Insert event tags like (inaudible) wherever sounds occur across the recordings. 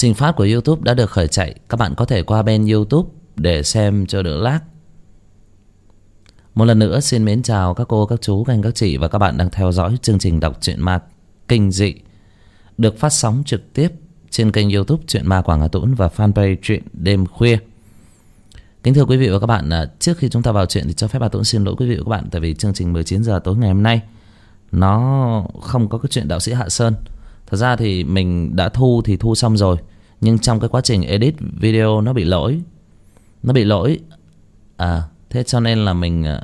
Trình phát của YouTube đã được khởi chạy. Các bạn có thể qua bên YouTube để xem cho đỡ lag. Một lần nữa xin mến chào các cô, các chú, các anh, các chị Và các bạn đang theo dõi chương trình đọc truyện ma kinh dị Được phát sóng trực tiếp trên kênh youtube truyện Ma Quảng Hà Tũng Và fanpage truyện Đêm Khuya. Kính thưa quý vị và các bạn à, Trước khi chúng ta vào chuyện thì cho phép bà Tũng xin lỗi quý vị và các bạn Tại vì chương trình 19 giờ tối ngày hôm nay Nó không có cái chuyện đạo sĩ Hạ Sơn. Thật ra thì mình đã thu thì thu xong rồi nhưng trong cái quá trình edit video nó bị lỗi. Nó bị lỗi. À thế cho nên là mình à,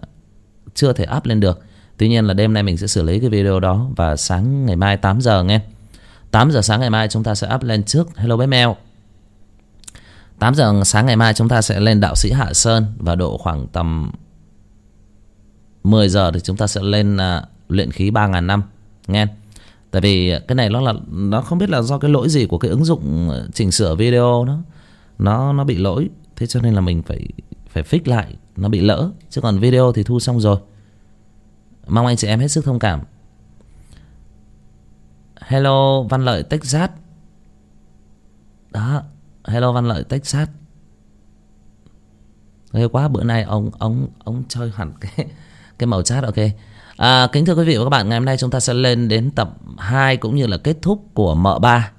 chưa thể up lên được. Tuy nhiên là đêm nay mình sẽ xử lý cái video đó Và sáng ngày mai 8 giờ nghe. 8 giờ sáng ngày mai chúng ta sẽ up lên trước Hello bé mèo. 8 giờ sáng ngày mai chúng ta sẽ lên đạo sĩ Hạ Sơn Và độ khoảng tầm 10 giờ thì chúng ta sẽ lên uh, luyện khí 3.000 năm. Nghe. Tại vì cái này nó là Nó không biết là do cái lỗi gì của cái ứng dụng chỉnh sửa video nó Nó nó bị lỗi, Thế cho nên là mình phải phải fix lại, Nó bị lỡ. Chứ còn video thì thu xong rồi. Mong anh chị em hết sức thông cảm. Hello, Văn Lợi Texas. Đó, Hello Văn Lợi Texas. Ghê quá, bữa nay ông ông ông chơi hẳn cái cái màu chat, ok. À, kính thưa quý vị và các bạn, ngày hôm nay chúng ta sẽ lên đến tập 2 cũng như là kết thúc của mợ ba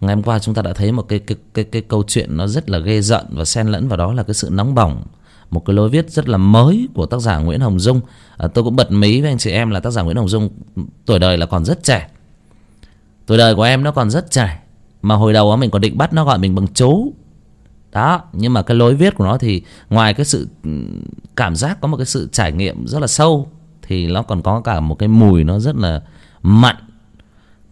Ngày hôm qua chúng ta đã thấy một cái cái cái cái câu chuyện nó rất là ghê giận và xen lẫn vào đó là cái sự nóng bỏng một cái lối viết rất là mới của tác giả Nguyễn Hồng Dung. À, tôi cũng bật mí với anh chị em là tác giả Nguyễn Hồng Dung tuổi đời là còn rất trẻ. Tuổi đời của em nó còn rất trẻ mà hồi đầu mình còn định bắt nó gọi mình bằng chú đó nhưng mà cái lối viết của nó thì ngoài cái sự ừ, cảm giác có một cái sự trải nghiệm rất là sâu thì nó còn có cả một cái mùi nó rất là mặn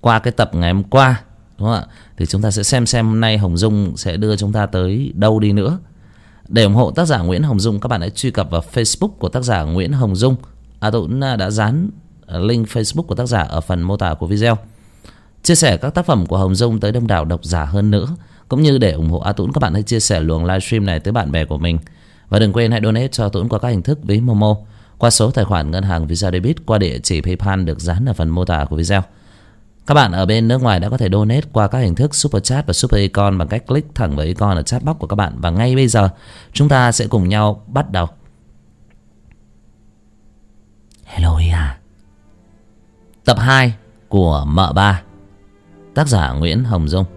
qua cái tập ngày hôm qua, đúng không ạ? Thì chúng ta sẽ xem xem hôm nay hồng dung sẽ đưa chúng ta tới đâu đi nữa. Để ủng hộ tác giả nguyễn hồng dung, các bạn hãy truy cập vào facebook của tác giả nguyễn hồng dung. À tôi cũng à, đã dán à, link facebook của tác giả ở phần mô tả của video. Chia sẻ các tác phẩm của hồng dung tới đông đảo độc giả hơn nữa, cũng như để ủng hộ a tũng, các bạn hãy chia sẻ luồng livestream này tới bạn bè của mình. Và đừng quên hãy donate cho tũng qua các hình thức ví momo qua số tài khoản ngân hàng visa debit, qua địa chỉ paypal được dán ở phần mô tả của video. Các bạn ở bên nước ngoài đã có thể donate qua các hình thức super chat và super icon bằng cách click thẳng vào icon ở chat box của các bạn. Và ngay bây giờ, chúng ta sẽ cùng nhau bắt đầu. Hello à tập 2 của mợ ba. Tác giả nguyễn hồng dung.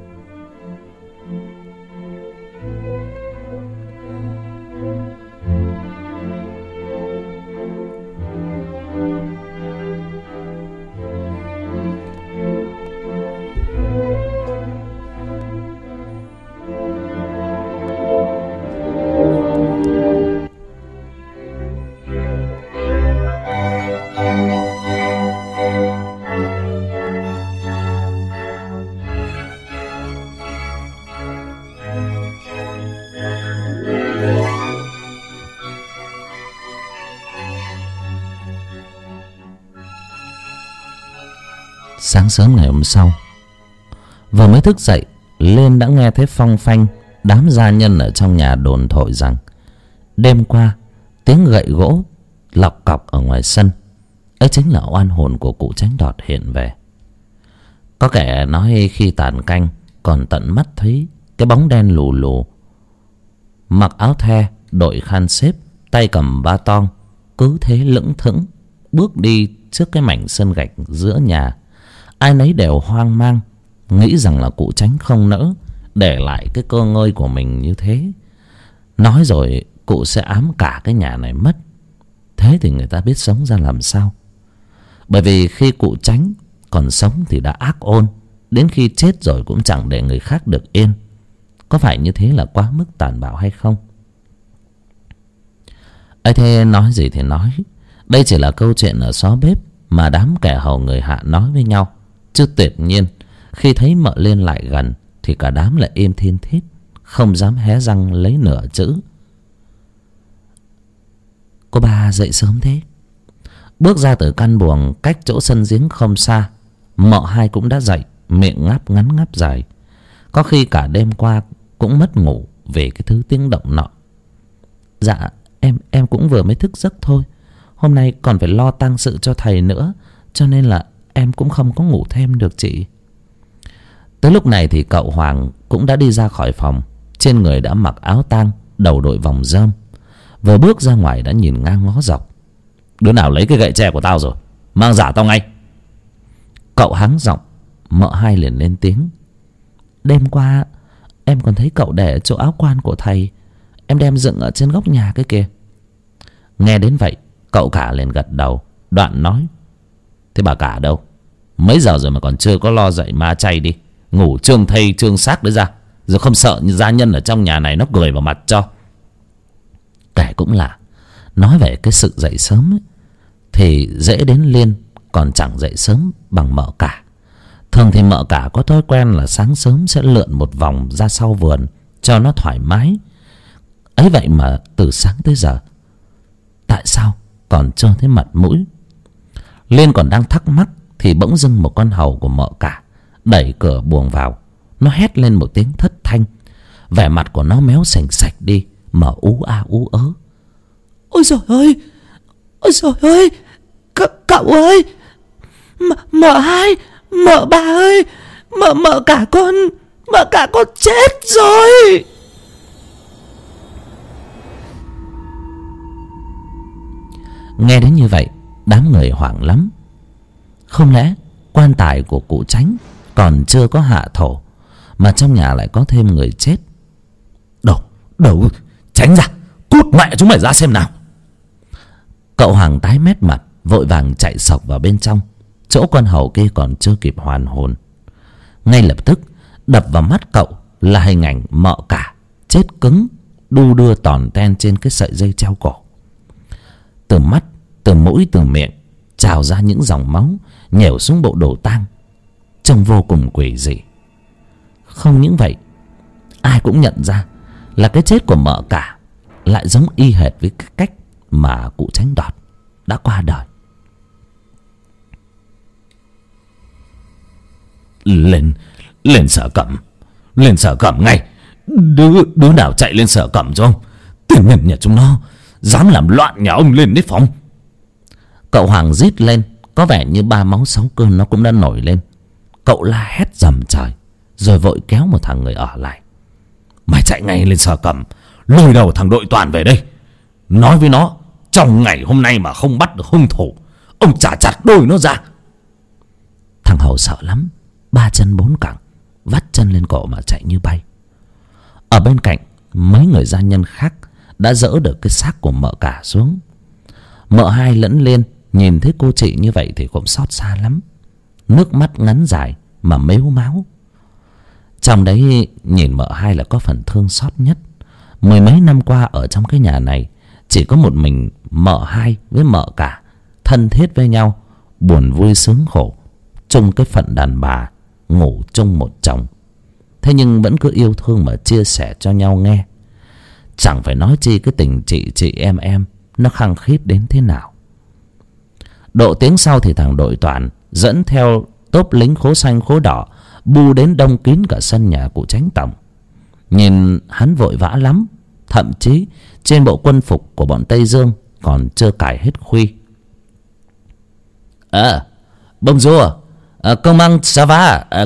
Sáng sớm ngày hôm sau. Vừa mới thức dậy lên đã nghe thấy phong phanh, đám gia nhân ở trong nhà đồn thổi rằng, đêm qua, tiếng gậy gỗ lọc cọc ở ngoài sân. Ấy chính là oan hồn của cụ tránh đọt hiện về. Có kẻ nói khi tàn canh, còn tận mắt thấy cái bóng đen lù lù. Mặc áo the, đội khăn xếp, tay cầm ba tong, cứ thế lững thững, bước đi trước cái mảnh sân gạch giữa nhà ai nấy đều hoang mang, nghĩ rằng là cụ tránh không nỡ, để lại cái cơ ngơi của mình như thế. Nói rồi, cụ sẽ ám cả cái nhà này mất. Thế thì người ta biết sống ra làm sao? Bởi vì khi cụ tránh còn sống thì đã ác ôn, đến khi chết rồi cũng chẳng để người khác được yên. Có phải như thế là quá mức tàn bạo hay không? Ấy thế nói gì thì nói. Đây chỉ là câu chuyện ở xó bếp mà đám kẻ hầu người hạ nói với nhau chứ tuyệt nhiên, khi thấy mợ liên lại gần, thì cả đám lại im thiên thít, không dám hé răng lấy nửa chữ. Cô ba dậy sớm thế. Bước ra từ căn buồng cách chỗ sân giếng không xa, mợ hai cũng đã dậy, miệng ngáp ngắn ngáp dài. Có khi cả đêm qua cũng mất ngủ về cái thứ tiếng động nọ. Dạ em em cũng vừa mới thức giấc thôi. Hôm nay còn phải lo tang sự cho thầy nữa, cho nên là em cũng không có ngủ thêm được chị. Tới lúc này thì cậu hoàng cũng đã đi ra khỏi phòng. Trên người đã mặc áo tang, đầu đội vòng rơm. Vừa bước ra ngoài đã nhìn ngang ngó dọc. Đứa nào lấy cái gậy tre của tao rồi? Mang giả tao ngay. Cậu hắng giọng, mợ hai liền lên tiếng. Đêm qua, em còn thấy cậu để chỗ áo quan của thầy. Em đem dựng ở trên góc nhà cái kia. Nghe đến vậy, cậu cả liền gật đầu, đoạn nói, thế bà cả đâu? Mấy giờ rồi mà còn chưa có lo dậy ma chay đi? Ngủ trương thây trương xác đấy ra. Rồi không sợ như gia nhân ở trong nhà này nó cười vào mặt cho. Kể cũng là nói về cái sự dậy sớm ấy, thì dễ đến liên còn chẳng dậy sớm bằng mợ cả. Thường thì mợ cả có thói quen là sáng sớm sẽ lượn một vòng ra sau vườn cho nó thoải mái. Ấy vậy mà từ sáng tới giờ tại sao còn chưa thấy mặt mũi? Liên còn đang thắc mắc thì bỗng dưng một con hầu của mợ cả đẩy cửa buồng vào. Nó hét lên một tiếng thất thanh. Vẻ mặt của nó méo sành sạch đi mà ú a ú ớ. Ôi trời ơi! Ôi trời ơi! C cậu ơi! M mợ hai! Mợ ba ơi! Mợ mợ cả con! Mợ cả con chết rồi! Nghe đến như vậy đám người hoảng lắm không lẽ quan tài của cụ tránh còn chưa có hạ thổ mà trong nhà lại có thêm người chết? Đâu đâu tránh ra cút mẹ chúng mày ra xem nào. Cậu hoàng tái mét mặt vội vàng chạy sộc vào bên trong. Chỗ con hầu kia còn chưa kịp hoàn hồn. Ngay lập tức đập vào mắt cậu là hình ảnh mợ cả chết cứng đu đưa tòn ten trên cái sợi dây treo cổ. Từ mắt từ mũi từ miệng trào ra những dòng máu nhểu xuống bộ đồ tang, trông vô cùng quỷ dị. Không những vậy, ai cũng nhận ra là cái chết của mợ cả lại giống y hệt với cái cách mà cụ tránh đọt đã qua đời. Lên lên sở cẩm, lên sở cẩm ngay. Đứa đứa nào chạy lên sở cẩm cho ông tiền nhân nhà chúng nó dám làm loạn nhà ông lên đấy phòng. Cậu hoàng rít lên có vẻ như ba máu sáu cơn nó cũng đã nổi lên. Cậu la hét dầm trời, rồi vội kéo một thằng người ở lại. Mày chạy ngay lên sở cẩm lôi đầu thằng đội toàn về đây. Nói với nó, trong ngày hôm nay mà không bắt được hung thủ, ông trả chặt đôi nó ra. Thằng hầu sợ lắm, ba chân bốn cẳng, vắt chân lên cổ mà chạy như bay. Ở bên cạnh, mấy người gia nhân khác đã dỡ được cái xác của mợ cả xuống. Mợ hai lẫn lên nhìn thấy cô chị như vậy thì cũng xót xa lắm. Nước mắt ngắn dài mà mếu máu. Trong đấy nhìn mợ hai là có phần thương xót nhất. Mười mấy năm qua ở trong cái nhà này, chỉ có một mình mợ hai với mợ cả thân thiết với nhau, buồn vui sướng khổ. Chung cái phận đàn bà, ngủ chung một chồng. Thế nhưng vẫn cứ yêu thương mà chia sẻ cho nhau nghe. Chẳng phải nói chi cái tình chị chị em em nó khăng khít đến thế nào độ tiếng sau thì thằng đội toàn dẫn theo tốp lính khố xanh khố đỏ bu đến đông kín cả sân nhà của tránh tổng. Nhìn hắn vội vã lắm thậm chí trên bộ quân phục của bọn tây dương còn chưa cài hết khuy. À bông rùa à, công mang sa va à,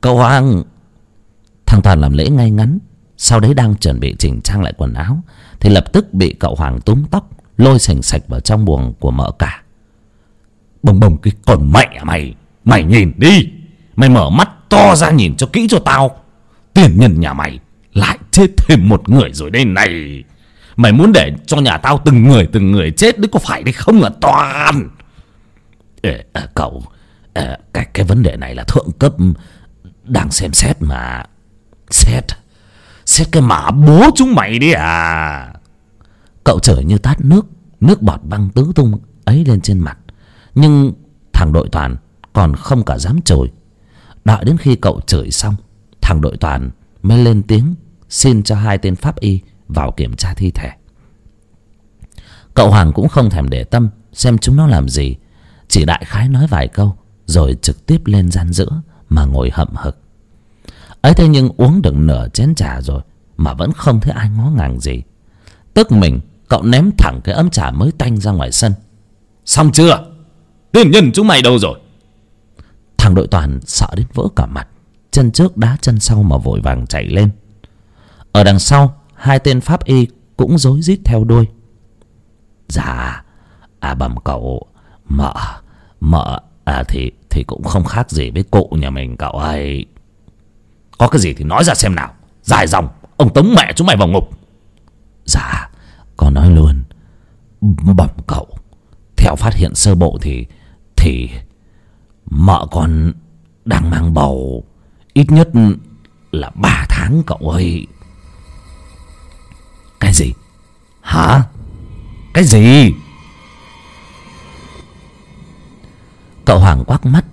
cậu hoàng. Thằng toàn làm lễ ngay ngắn sau đấy đang chuẩn bị chỉnh trang lại quần áo thì lập tức bị cậu hoàng túm tóc lôi sành sạch vào trong buồng của mợ cả bồng bồng cái con mẹ mày mày nhìn đi. Mày mở mắt to ra nhìn cho kỹ cho tao. Tiền nhân nhà mày lại chết thêm một người rồi đây này. Mày muốn để cho nhà tao từng người từng người chết đấy có phải đấy không là toàn. Ê, à, cậu à, cái cái vấn đề này là thượng cấp đang xem xét mà. Xét xét cái mã bố chúng mày đi à. Cậu chửi như tát nước nước bọt băng tứ tung ấy lên trên mặt nhưng thằng đội toàn còn không cả dám chửi. Đợi đến khi cậu chửi xong, thằng đội toàn mới lên tiếng xin cho hai tên pháp y vào kiểm tra thi thể. Cậu hoàng cũng không thèm để tâm xem chúng nó làm gì, chỉ đại khái nói vài câu rồi trực tiếp lên gian giữa mà ngồi hậm hực. Ấy thế nhưng uống được nửa chén trà rồi mà vẫn không thấy ai ngó ngàng gì. Tức mình, cậu ném thẳng cái ấm trà mới tanh ra ngoài sân. Xong chưa? Tiền nhân chúng mày đâu rồi? Thằng đội toàn sợ đến vỡ cả mặt. Chân trước đá chân sau mà vội vàng chạy lên. Ở đằng sau hai tên pháp y cũng rối rít theo đuôi. Dạ à bẩm cậu mợ mợ à thì thì cũng không khác gì với cụ nhà mình cậu ấy có cái gì thì nói ra xem nào. Dài dòng ông tống mẹ chúng mày vào ngục. Dạ con nói luôn. Bẩm cậu theo phát hiện sơ bộ thì thì mợ con đang mang bầu, ít nhất là ba tháng cậu ơi. Cái gì? Hả? Cái gì? Cậu hoàng quắc mắt,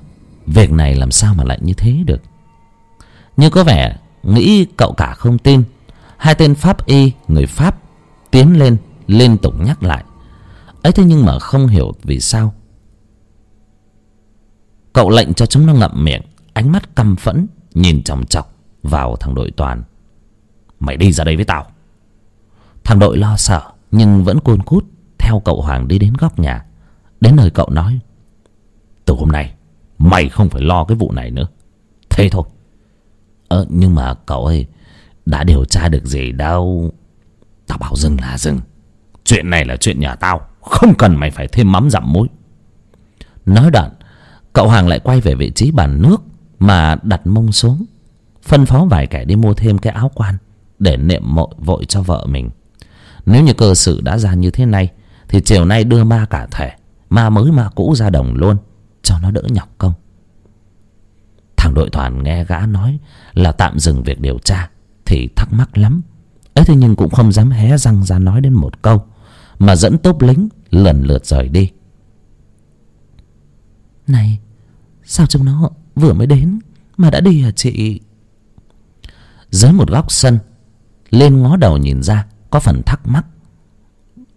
việc này làm sao mà lại như thế được? Như có vẻ nghĩ cậu cả không tin, hai tên pháp y, người pháp, tiến lên, liên tục nhắc lại. Ấy thế nhưng mà không hiểu vì sao cậu lệnh cho chúng nó ngậm miệng, ánh mắt căm phẫn, nhìn chòng chọc vào thằng đội toàn. Mày đi ra đây với tao. Thằng đội lo sợ, nhưng vẫn côn cút theo cậu hoàng đi đến góc nhà. Đến nơi cậu nói, từ hôm nay, mày không phải lo cái vụ này nữa. Thế thôi. Ờ nhưng mà cậu ơi, đã điều tra được gì đâu. Tao bảo dừng là dừng. Chuyện này là chuyện nhà tao, không cần mày phải thêm mắm dặm muối. Nói đoạn cậu hoàng lại quay về vị trí bàn nước mà đặt mông xuống, phân phó vài kẻ đi mua thêm cái áo quan để niệm mội vội cho vợ mình. Nếu như cơ sự đã ra như thế này, thì chiều nay đưa ma cả thể, ma mới, ma cũ ra đồng luôn, cho nó đỡ nhọc công. Thằng đội toàn nghe gã nói là tạm dừng việc điều tra, thì thắc mắc lắm. Ấy thế nhưng cũng không dám hé răng ra nói đến một câu, mà dẫn tốp lính lần lượt rời đi. Này sao chúng nó vừa mới đến mà đã đi hả chị? Dưới một góc sân lên ngó đầu nhìn ra, có phần thắc mắc.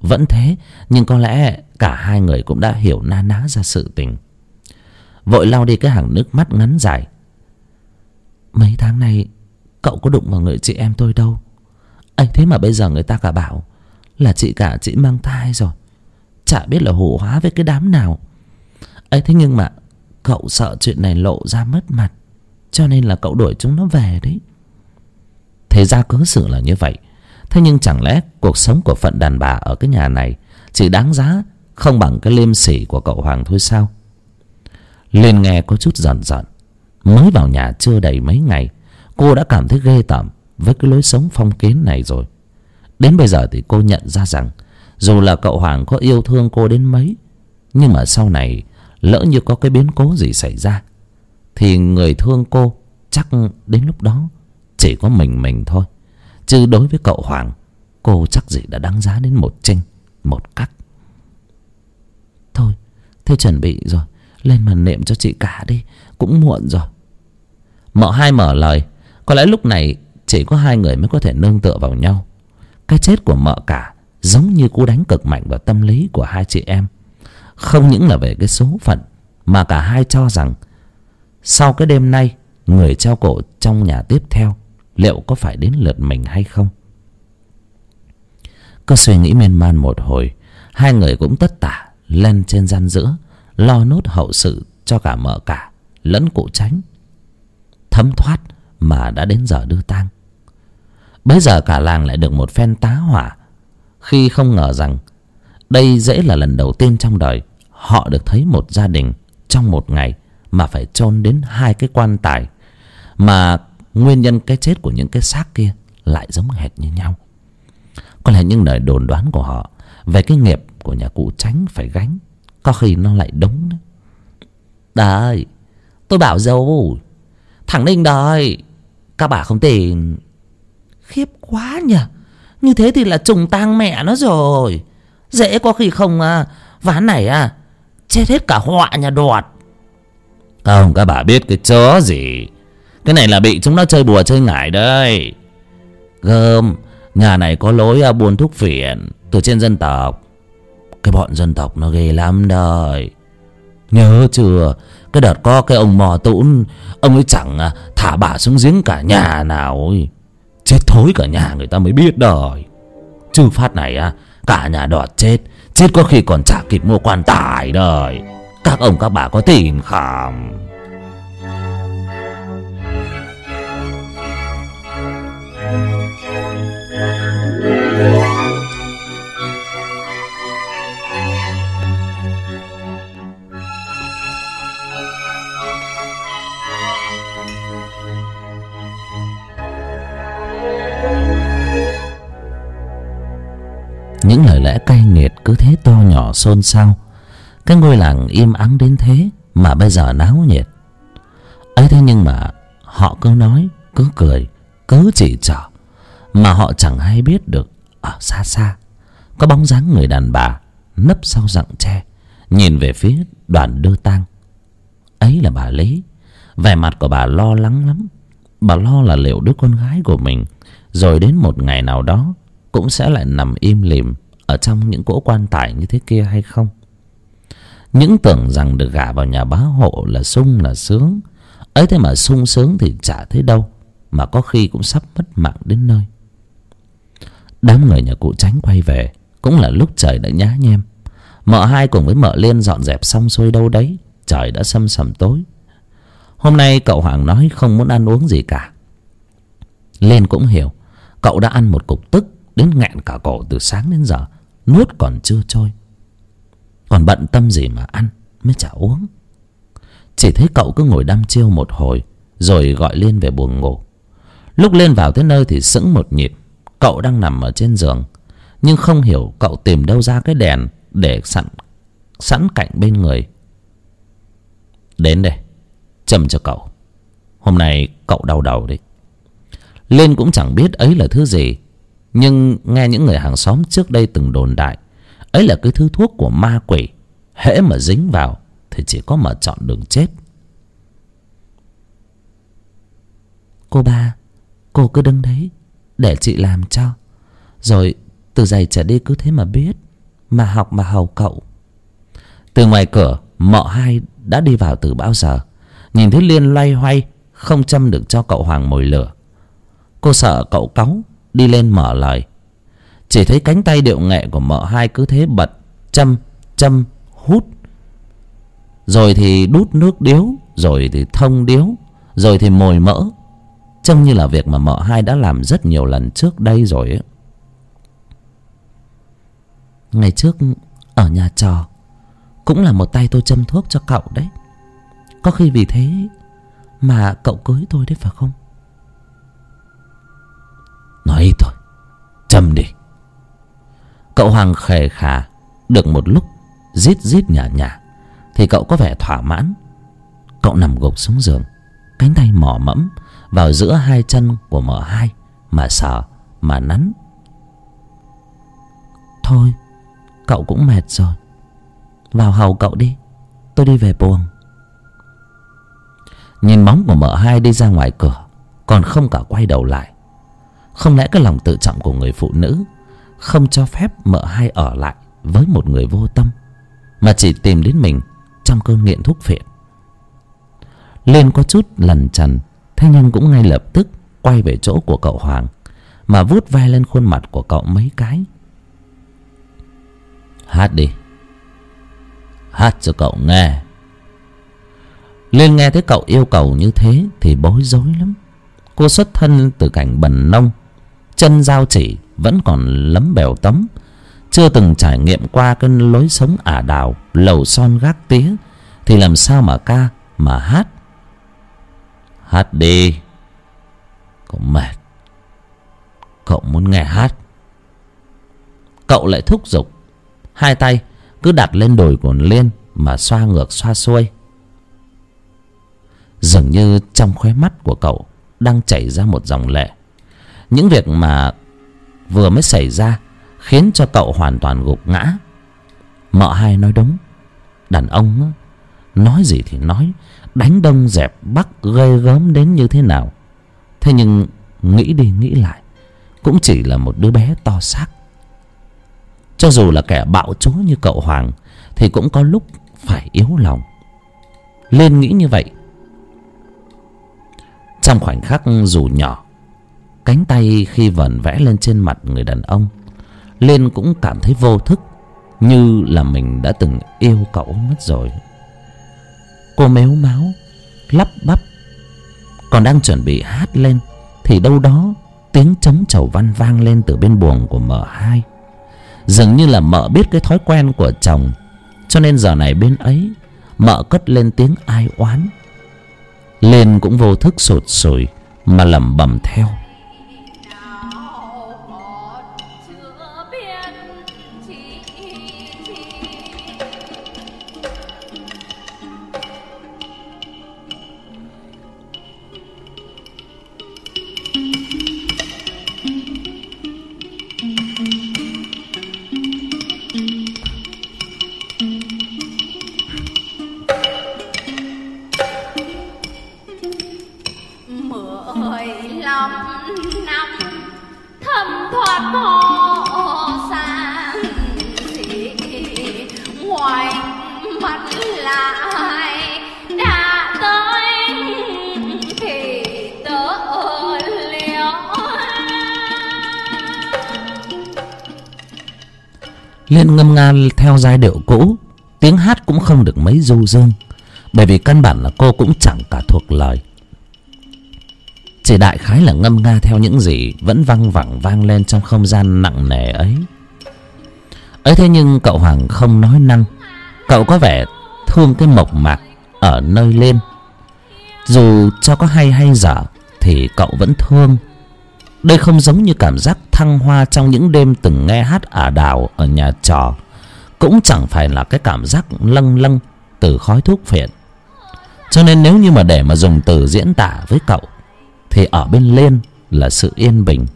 Vẫn thế, nhưng có lẽ cả hai người cũng đã hiểu na ná ra sự tình. Vội lau đi cái hàng nước mắt ngắn dài. Mấy tháng nay, cậu có đụng vào người chị em tôi đâu. Ấy thế mà bây giờ người ta cả bảo là chị cả chị mang thai rồi. Chả biết là hù hóa với cái đám nào. Ấy thế nhưng mà cậu sợ chuyện này lộ ra mất mặt, cho nên là cậu đuổi chúng nó về đấy. Thế ra cớ sự là như vậy. Thế nhưng chẳng lẽ cuộc sống của phận đàn bà ở cái nhà này chỉ đáng giá không bằng cái liêm sỉ của cậu hoàng thôi sao? Liên nghe có chút giận giòn mới vào nhà chưa đầy mấy ngày, cô đã cảm thấy ghê tởm với cái lối sống phong kiến này rồi. Đến bây giờ thì cô nhận ra rằng dù là cậu hoàng có yêu thương cô đến mấy, nhưng mà sau này lỡ như có cái biến cố gì xảy ra, thì người thương cô chắc đến lúc đó chỉ có mình mình thôi. Chứ đối với cậu hoàng, cô chắc gì đã đáng giá đến một chênh, một cắt. Thôi, thế chuẩn bị rồi, lên mà niệm cho chị cả đi, cũng muộn rồi. Mợ hai mở lời, có lẽ lúc này chỉ có hai người mới có thể nương tựa vào nhau. Cái chết của mợ cả giống như cú đánh cực mạnh vào tâm lý của hai chị em không những là về cái số phận, mà cả hai cho rằng sau cái đêm nay người treo cổ trong nhà tiếp theo liệu có phải đến lượt mình hay không? Cứ suy nghĩ miên man một hồi, hai người cũng tất tả lên trên gian giữa, lo nốt hậu sự cho cả mợ cả, lẫn cụ tránh. Thấm thoát mà đã đến giờ đưa tang. Bấy giờ cả làng lại được một phen tá hỏa, khi không ngờ rằng đây dễ là lần đầu tiên trong đời họ được thấy một gia đình trong một ngày mà phải chôn đến hai cái quan tài mà nguyên nhân cái chết của những cái xác kia lại giống hệt như nhau. Có lẽ những lời đồn đoán của họ về cái nghiệp của nhà cụ tránh phải gánh có khi nó lại đúng đấy đấy tôi bảo dâu thằng ninh đời, các bà không tin. Khiếp quá nhỉ như thế thì là trùng tang mẹ nó rồi dễ có khi không à ván này à chết hết cả họa nhà đoạt. Không các bà biết cái chó gì. Cái này là bị chúng nó chơi bùa chơi ngải đây gơm nhà này có lối à, buôn thuốc phiện từ trên dân tộc. Cái bọn dân tộc nó ghê lắm đời. Nhớ chưa? Cái đợt có cái ông mò tũn ông ấy chẳng à, thả bà xuống giếng cả nhà nào ấy. Chết thối cả nhà người ta mới biết đời. Chứ phát này à cả nhà đọt chết. Chết có khi còn chả kịp mua quan tài đời. Các ông các bà có tin không những lời lẽ cay nghiệt cứ thế to nhỏ xôn xao. Cái ngôi làng im ắng đến thế mà bây giờ náo nhiệt. Ấy thế nhưng mà họ cứ nói, cứ cười, cứ chỉ trỏ mà họ chẳng hay biết được ở xa xa. Có bóng dáng người đàn bà nấp sau rặng tre, nhìn về phía đoàn đưa tang. Ấy là bà lý. Vẻ mặt của bà lo lắng lắm. Bà lo là liệu đứa con gái của mình, rồi đến một ngày nào đó cũng sẽ lại nằm im lìm ở trong những cỗ quan tài như thế kia hay không? Những tưởng rằng được gả vào nhà bá hộ là sung là sướng. Ấy thế mà sung sướng thì chả thấy đâu, mà có khi cũng sắp mất mạng đến nơi. Đám người nhà cụ tránh quay về, cũng là lúc trời đã nhá nhem. Mợ hai cùng với mợ liên dọn dẹp xong xuôi đâu đấy, trời đã sâm sầm tối. Hôm nay cậu hoàng nói không muốn ăn uống gì cả. Liên cũng hiểu, cậu đã ăn một cục tức đến nghẹn cả cổ từ sáng đến giờ, nuốt còn chưa trôi. Còn bận tâm gì mà ăn, mới chả uống. Chỉ thấy cậu cứ ngồi đăm chiêu một hồi, rồi gọi liên về buồng ngủ. Lúc lên vào tới nơi thì sững một nhịp, cậu đang nằm ở trên giường. Nhưng không hiểu cậu tìm đâu ra cái đèn để sẵn sẵn cạnh bên người. Đến đây, châm cho cậu. Hôm nay cậu đau đầu đấy. Liên cũng chẳng biết ấy là thứ gì nhưng nghe những người hàng xóm trước đây từng đồn đại ấy là cái thứ thuốc của ma quỷ hễ mà dính vào thì chỉ có mà chọn đường chết. Cô ba cô cứ đứng đấy để chị làm cho. Rồi từ giày trở đi cứ thế mà biết mà học mà hầu cậu. Từ ngoài cửa mợ hai đã đi vào từ bao giờ. Nhìn thấy liên loay hoay không châm được cho cậu hoàng mồi lửa. Cô sợ cậu cáu đi lên mở lời. Chỉ thấy cánh tay điệu nghệ của mợ hai cứ thế bật, châm châm, hút. Rồi thì đút nước điếu, rồi thì thông điếu, rồi thì mồi mỡ. Trông như là việc mà mợ hai đã làm rất nhiều lần trước đây rồi ấy. Ngày trước, ở nhà trò, cũng là một tay tôi châm thuốc cho cậu đấy. Có khi vì thế mà cậu cưới tôi đấy phải không? Nói ít thôi. Châm đi. Cậu hoàng khề khà được một lúc, rít rít nhả nhả, thì cậu có vẻ thỏa mãn. Cậu nằm gục xuống giường, cánh tay mỏ mẫm vào giữa hai chân của mợ hai mà sờ, mà nắn. Thôi, cậu cũng mệt rồi. Vào hầu cậu đi, tôi đi về buồng. Nhìn bóng của mợ hai đi ra ngoài cửa, còn không cả quay đầu lại không lẽ cái lòng tự trọng của người phụ nữ không cho phép mợ hai ở lại với một người vô tâm, mà chỉ tìm đến mình trong cơn nghiện thuốc phiện? Liên có chút lằn trần, thế nhưng cũng ngay lập tức quay về chỗ của cậu hoàng, mà vuốt vai lên khuôn mặt của cậu mấy cái. Hát đi. Hát cho cậu nghe. Liên nghe thấy cậu yêu cầu như thế thì bối rối lắm. Cô xuất thân từ cảnh bần nông chân dao chỉ vẫn còn lấm bèo tấm. Chưa từng trải nghiệm qua cái lối sống ả đào, lầu son gác tía. Thì làm sao mà ca, mà hát? Hát đi. Cậu mệt. Cậu muốn nghe hát. Cậu lại thúc giục. Hai tay cứ đặt lên đồi của liên mà xoa ngược xoa xuôi. Dường như trong khóe mắt của cậu đang chảy ra một dòng lệ những việc mà vừa mới xảy ra khiến cho cậu hoàn toàn gục ngã. Mợ hai nói đúng. Đàn ông nói gì thì nói, đánh đông dẹp bắc ghê gớm đến như thế nào. Thế nhưng nghĩ đi nghĩ lại, cũng chỉ là một đứa bé to xác. Cho dù là kẻ bạo chúa như cậu hoàng, thì cũng có lúc phải yếu lòng. Lên nghĩ như vậy. Trong khoảnh khắc dù nhỏ cánh tay khi vẩn vẽ lên trên mặt người đàn ông lên cũng cảm thấy vô thức, như là mình đã từng yêu cậu mất rồi. Cô méo máu, lắp bắp, còn đang chuẩn bị hát lên, thì đâu đó tiếng trống chầu văn vang lên từ bên buồng của mợ hai. Dường như là mợ biết cái thói quen của chồng, cho nên giờ này bên ấy, mợ cất lên tiếng ai oán. Lên cũng vô thức sụt sùi mà lẩm bẩm theo. thoát bỏ sang ngoài mặt lại đã tới thì tớ liệu liên ngâm nga theo giai điệu cũ, tiếng hát cũng không được mấy du dương, bởi vì căn bản là cô cũng chẳng cả thuộc lời chỉ đại khái là ngâm nga theo những gì vẫn văng vẳng vang lên trong không gian nặng nề ấy. Ấy thế nhưng cậu hoàng không nói năng. Cậu có vẻ thương cái mộc mạc ở nơi lên. Dù cho có hay hay dở thì cậu vẫn thương. Đây không giống như cảm giác thăng hoa trong những đêm từng nghe hát ả đào ở nhà trò. Cũng chẳng phải là cái cảm giác lâng lâng từ khói thuốc phiện. Cho nên nếu như mà để mà dùng từ diễn tả với cậu thì ở bên lên là sự yên bình.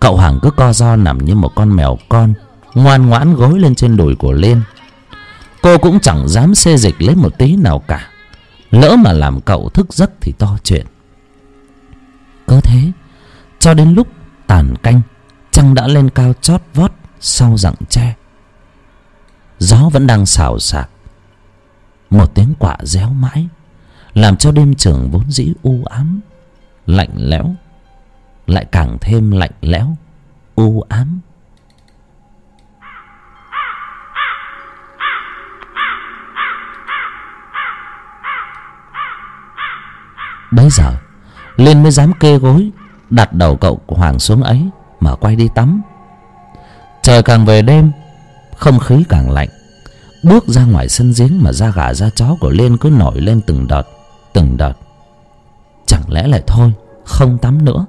Cậu hằng cứ co ro nằm như một con mèo con, ngoan ngoãn gối lên trên đùi của lên. Cô cũng chẳng dám xê dịch lấy một tí nào cả. Lỡ mà làm cậu thức giấc thì to chuyện. Cứ thế, cho đến lúc tàn canh, trăng đã lên cao chót vót sau rặng tre. Gió vẫn đang xào xạc. Một tiếng quạ réo mãi làm cho đêm trường vốn dĩ u ám, lạnh lẽo, lại càng thêm lạnh lẽo, u ám. Bấy giờ lên mới dám kê gối, đặt đầu cậu hoàng xuống ấy mà quay đi tắm. Trời càng về đêm, không khí càng lạnh. Bước ra ngoài sân giếng mà da gà da chó của liên cứ nổi lên từng đợt từng đợt. Chẳng lẽ lại thôi, không tắm nữa.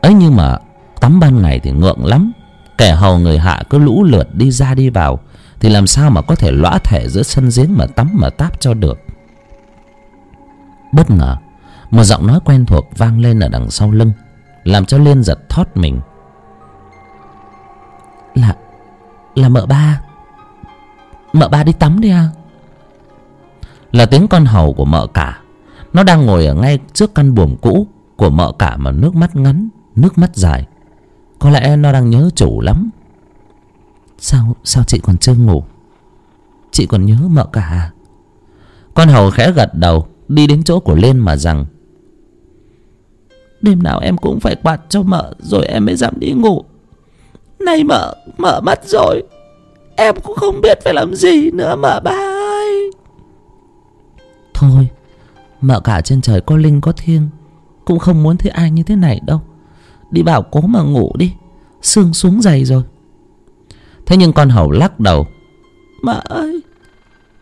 Ấy nhưng mà tắm ban ngày thì ngượng lắm. Kẻ hầu người hạ cứ lũ lượt đi ra đi vào, thì làm sao mà có thể lõa thể giữa sân giếng mà tắm mà táp cho được? Bất ngờ, một giọng nói quen thuộc vang lên ở đằng sau lưng, làm cho liên giật thót mình. Là là mợ ba. Mợ ba đi tắm đi à? Là tiếng con hầu của mợ cả nó đang ngồi ở ngay trước căn buồng cũ của mợ cả mà nước mắt ngắn, nước mắt dài. Có lẽ nó đang nhớ chủ lắm. Sao sao chị còn chưa ngủ? Chị còn nhớ mợ cả à? Con hầu khẽ gật đầu, đi đến chỗ của lên mà rằng, đêm nào em cũng phải quạt cho mợ rồi em mới dám đi ngủ. Nay mợ mợ mất rồi. Em cũng không biết phải làm gì nữa mợ ba ơi thôi mợ cả trên trời có linh, có thiêng, cũng không muốn thấy ai như thế này đâu. Đi bảo cố mà ngủ đi xương xuống dày rồi. Thế nhưng con hầu lắc đầu. Mợ ơi,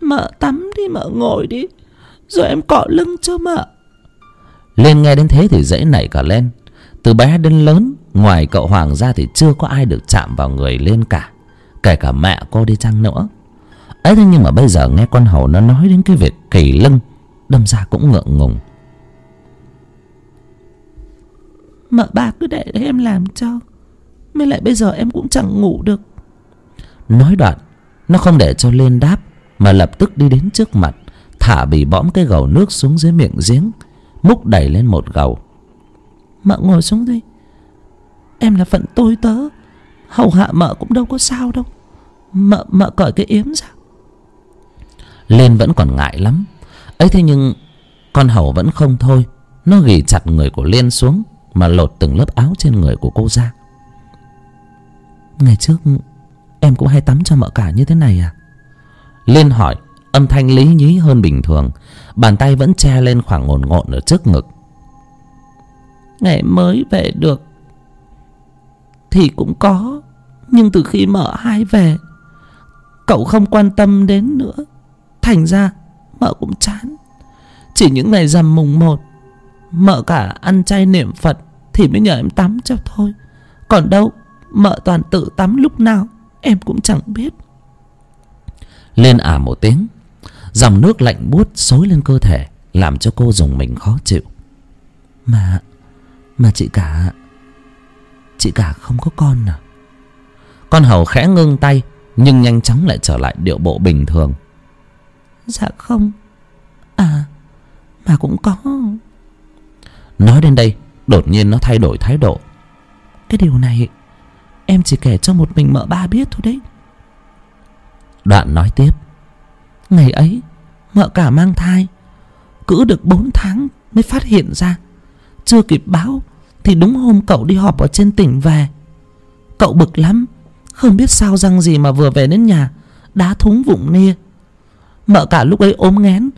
mợ tắm đi, mợ ngồi đi, rồi em cọ lưng cho mợ. Lên nghe đến thế thì dãy nảy cả lên. Từ bé đến lớn, ngoài cậu hoàng ra thì chưa có ai được chạm vào người lên cả, kể cả mẹ cô đi chăng nữa. Ấy thế nhưng mà bây giờ nghe con hầu nó nói đến cái việc kỳ lưng đâm ra cũng ngượng ngùng. Mợ ba cứ để đấy em làm cho mới lại bây giờ em cũng chẳng ngủ được. Nói đoạn nó không để cho lên đáp mà lập tức đi đến trước mặt thả bì bõm cái gầu nước xuống dưới miệng giếng múc đầy lên một gầu. Mợ ngồi xuống đây em là phận tôi tớ hầu hạ mợ cũng đâu có sao đâu. Mợ mợ cởi cái yếm ra. Lên vẫn còn ngại lắm ấy thế nhưng con hầu vẫn không thôi. Nó ghì chặt người của liên xuống mà lột từng lớp áo trên người của cô ra. Ngày trước em cũng hay tắm cho mợ cả như thế này à? Liên hỏi, âm thanh lý nhí hơn bình thường. Bàn tay vẫn che lên khoảng ngồn ngộn ở trước ngực. Ngày mới về được thì cũng có, nhưng từ khi mợ hai về, cậu không quan tâm đến nữa. Thành ra mợ cũng chán. Chỉ những ngày rằm mùng một mợ cả ăn chay niệm phật thì mới nhờ em tắm cho thôi. Còn đâu mợ toàn tự tắm lúc nào em cũng chẳng biết. Lên ả một tiếng dòng nước lạnh buốt xối lên cơ thể làm cho cô dùng mình khó chịu. Mà mà chị cả chị cả không có con à? Con hầu khẽ ngưng tay nhưng nhanh chóng lại trở lại điệu bộ bình thường dạ không. À mà cũng có. Nói đến đây đột nhiên nó thay đổi thái độ. Cái điều này em chỉ kể cho một mình mợ ba biết thôi đấy. Đoạn nói tiếp. Ngày ấy mợ cả mang thai cữ được bốn tháng mới phát hiện ra. Chưa kịp báo thì đúng hôm cậu đi họp ở trên tỉnh về. Cậu bực lắm không biết sao răng gì mà vừa về đến nhà đá thúng vụng nia mợ cả lúc ấy ốm nghén.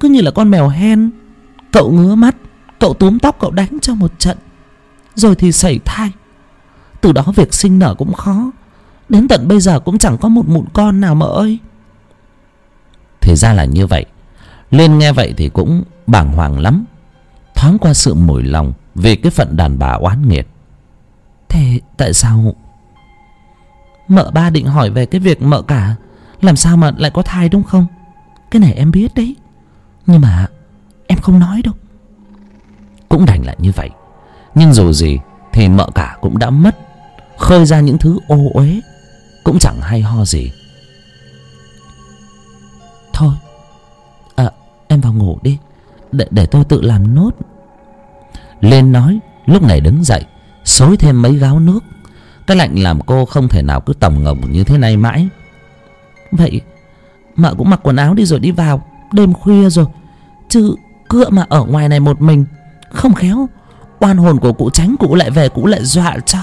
Cứ như là con mèo hen. Cậu ngứa mắt. Cậu túm tóc cậu đánh cho một trận. Rồi thì sảy thai. Từ đó việc sinh nở cũng khó. Đến tận bây giờ cũng chẳng có một mụn con nào mợ ơi. Thì ra là như vậy. Liên nghe vậy thì cũng bàng hoàng lắm. Thoáng qua sự mủi lòng vì cái phận đàn bà oán nghiệt. Thế tại sao? Mợ ba định hỏi về cái việc mợ cả. Làm sao mà lại có thai đúng không cái này em biết đấy. Nhưng mà em không nói đâu. Cũng đành là như vậy. Nhưng dù gì thì mợ cả cũng đã mất. Khơi ra những thứ ô uế cũng chẳng hay ho gì. Thôi. À, em vào ngủ đi. Để, để tôi tự làm nốt. Lên nói lúc này đứng dậy xối thêm mấy gáo nước. Cái lạnh làm cô không thể nào cứ tòng ngồng như thế này mãi. Vậy mợ cũng mặc quần áo đi rồi đi vào. Đêm khuya rồi. Chứ cựa mà ở ngoài này một mình. Không khéo. Oan hồn của cụ tránh, cụ lại về, cụ lại dọa cho.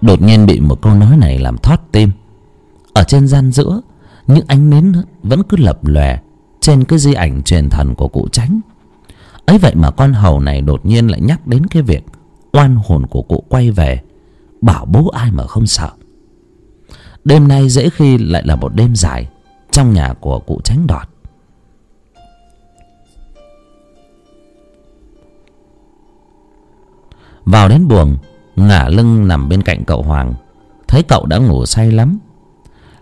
Đột nhiên bị một câu nói này làm thót tim. Ở trên gian giữa, những ánh nến vẫn cứ lập lòe trên cái di ảnh truyền thần của cụ tránh. Ấy vậy mà con hầu này đột nhiên lại nhắc đến cái việc oan hồn của cụ quay về, bảo bố ai mà không sợ. Đêm nay dễ khi lại là một đêm dài trong nhà của cụ tránh đọt. Vào đến buồng, ngả lưng nằm bên cạnh cậu hoàng, thấy cậu đã ngủ say lắm.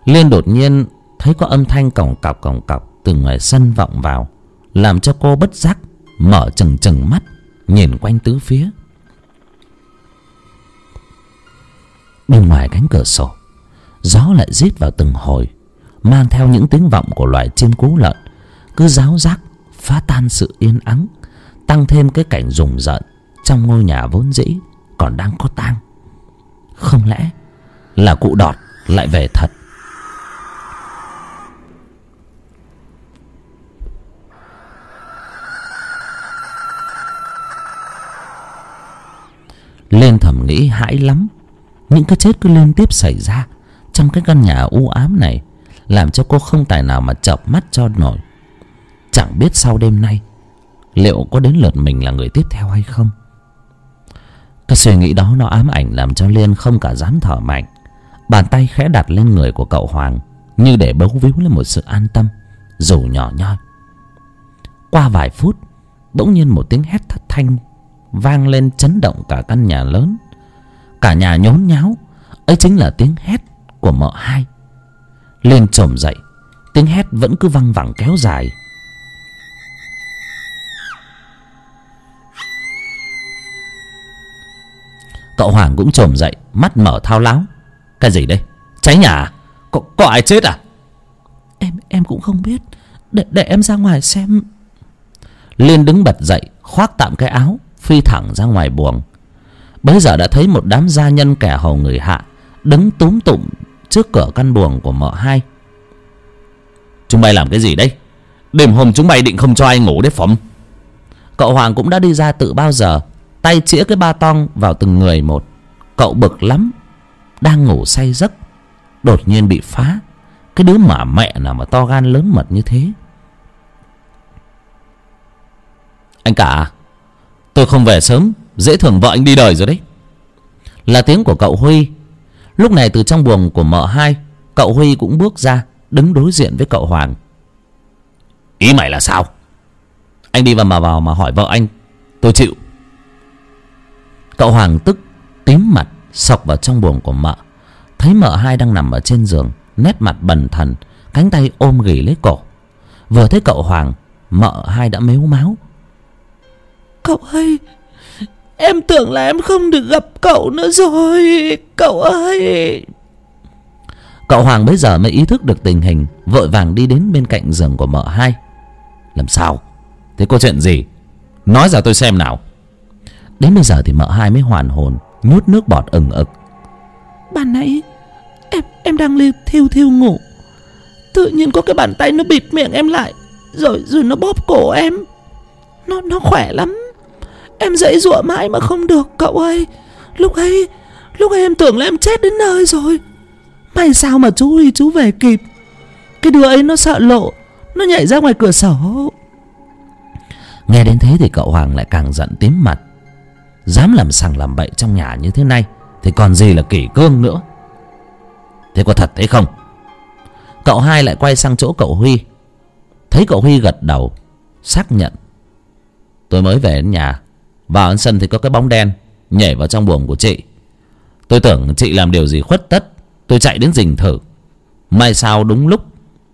Liên đột nhiên thấy có âm thanh còng cọc còng cọc từ ngoài sân vọng vào, làm cho cô bất giác mở trừng trừng mắt, nhìn quanh tứ phía. Bên ngoài cánh cửa sổ. Gió lại rít vào từng hồi, mang theo những tiếng vọng của loài chim cú lợn. Cứ ráo rác phá tan sự yên ắng, tăng thêm cái cảnh rùng rợn trong ngôi nhà vốn dĩ còn đang có tang. Không lẽ là cụ đọt lại về thật? Lên thầm nghĩ hãi lắm những cái chết cứ liên tiếp xảy ra trong cái căn nhà u ám này làm cho cô không tài nào mà chợp mắt cho nổi. Chẳng biết sau đêm nay, liệu có đến lượt mình là người tiếp theo hay không? Cái suy nghĩ đó nó ám ảnh làm cho liên không cả dám thở mạnh. Bàn tay khẽ đặt lên người của cậu hoàng như để bấu víu lên một sự an tâm, dù nhỏ nhoi. Qua vài phút, bỗng nhiên một tiếng hét thất thanh vang lên chấn động cả căn nhà lớn cả nhà nhốn nháo. Ấy chính là tiếng hét của mợ hai. Liên trồm dậy tiếng hét vẫn cứ văng vẳng kéo dài. Cậu hoàng cũng trồm dậy mắt mở thao láo. Cái gì đây? Cháy nhà à? có, có ai chết à? Em em cũng không biết. Để để em ra ngoài xem. Liên đứng bật dậy khoác tạm cái áo phi thẳng ra ngoài buồng bấy giờ đã thấy một đám gia nhân kẻ hầu người hạ đứng túm tụm trước cửa căn buồng của mợ hai. Chúng bay làm cái gì đây? Đêm hôm chúng bay định không cho ai ngủ đấy, phẩm. Cậu hoàng cũng đã đi ra tự bao giờ, tay chĩa cái ba tong vào từng người một. Cậu bực lắm, đang ngủ say giấc, đột nhiên bị phá. Cái đứa mà mẹ nào mà to gan lớn mật như thế? Anh cả, tôi không về sớm dễ thường vợ anh đi đời rồi đấy. Là tiếng của cậu huy. Lúc này từ trong buồng của mợ hai, cậu huy cũng bước ra, đứng đối diện với cậu hoàng. Ý mày là sao? Anh đi vào mà vào mà hỏi vợ anh. Tôi chịu. Cậu hoàng tức, tím mặt, sọc vào trong buồng của mợ. Thấy mợ hai đang nằm ở trên giường, nét mặt bần thần, cánh tay ôm ghì lấy cổ. Vừa thấy cậu hoàng, mợ hai đã mếu máu. Cậu ơi em tưởng là em không được gặp cậu nữa rồi. Cậu ơi. Cậu hoàng bấy giờ mới ý thức được tình hình vội vàng đi đến bên cạnh giường của mợ hai. Làm sao? Thế có chuyện gì? Nói ra tôi xem nào. Đến bây giờ thì mợ hai mới hoàn hồn nuốt nước bọt ừng ực. Ban nãy Em em đang liêu thiêu thiêu ngủ. Tự nhiên có cái bàn tay nó bịt miệng em lại Rồi rồi nó bóp cổ em. Nó nó khỏe lắm Em dãy dụa mãi mà không được, cậu ơi. Lúc ấy Lúc ấy em tưởng là em chết đến nơi rồi. May sao mà chú đi, chú về kịp. Cái đứa ấy nó sợ lộ, Nó nhảy ra ngoài cửa sổ. Nghe đến thế thì cậu hoàng lại càng giận tím mặt. Dám làm sằng làm bậy trong nhà như thế này, thì còn gì là kỷ cương nữa. Thế có thật thế không? Cậu hai lại quay sang chỗ cậu huy. Thấy cậu huy gật đầu, xác nhận. Tôi mới về đến nhà vào đến sân thì có cái bóng đen nhảy vào trong buồng của chị. Tôi tưởng chị làm điều gì khuất tất. Tôi chạy đến rình thử may sao đúng lúc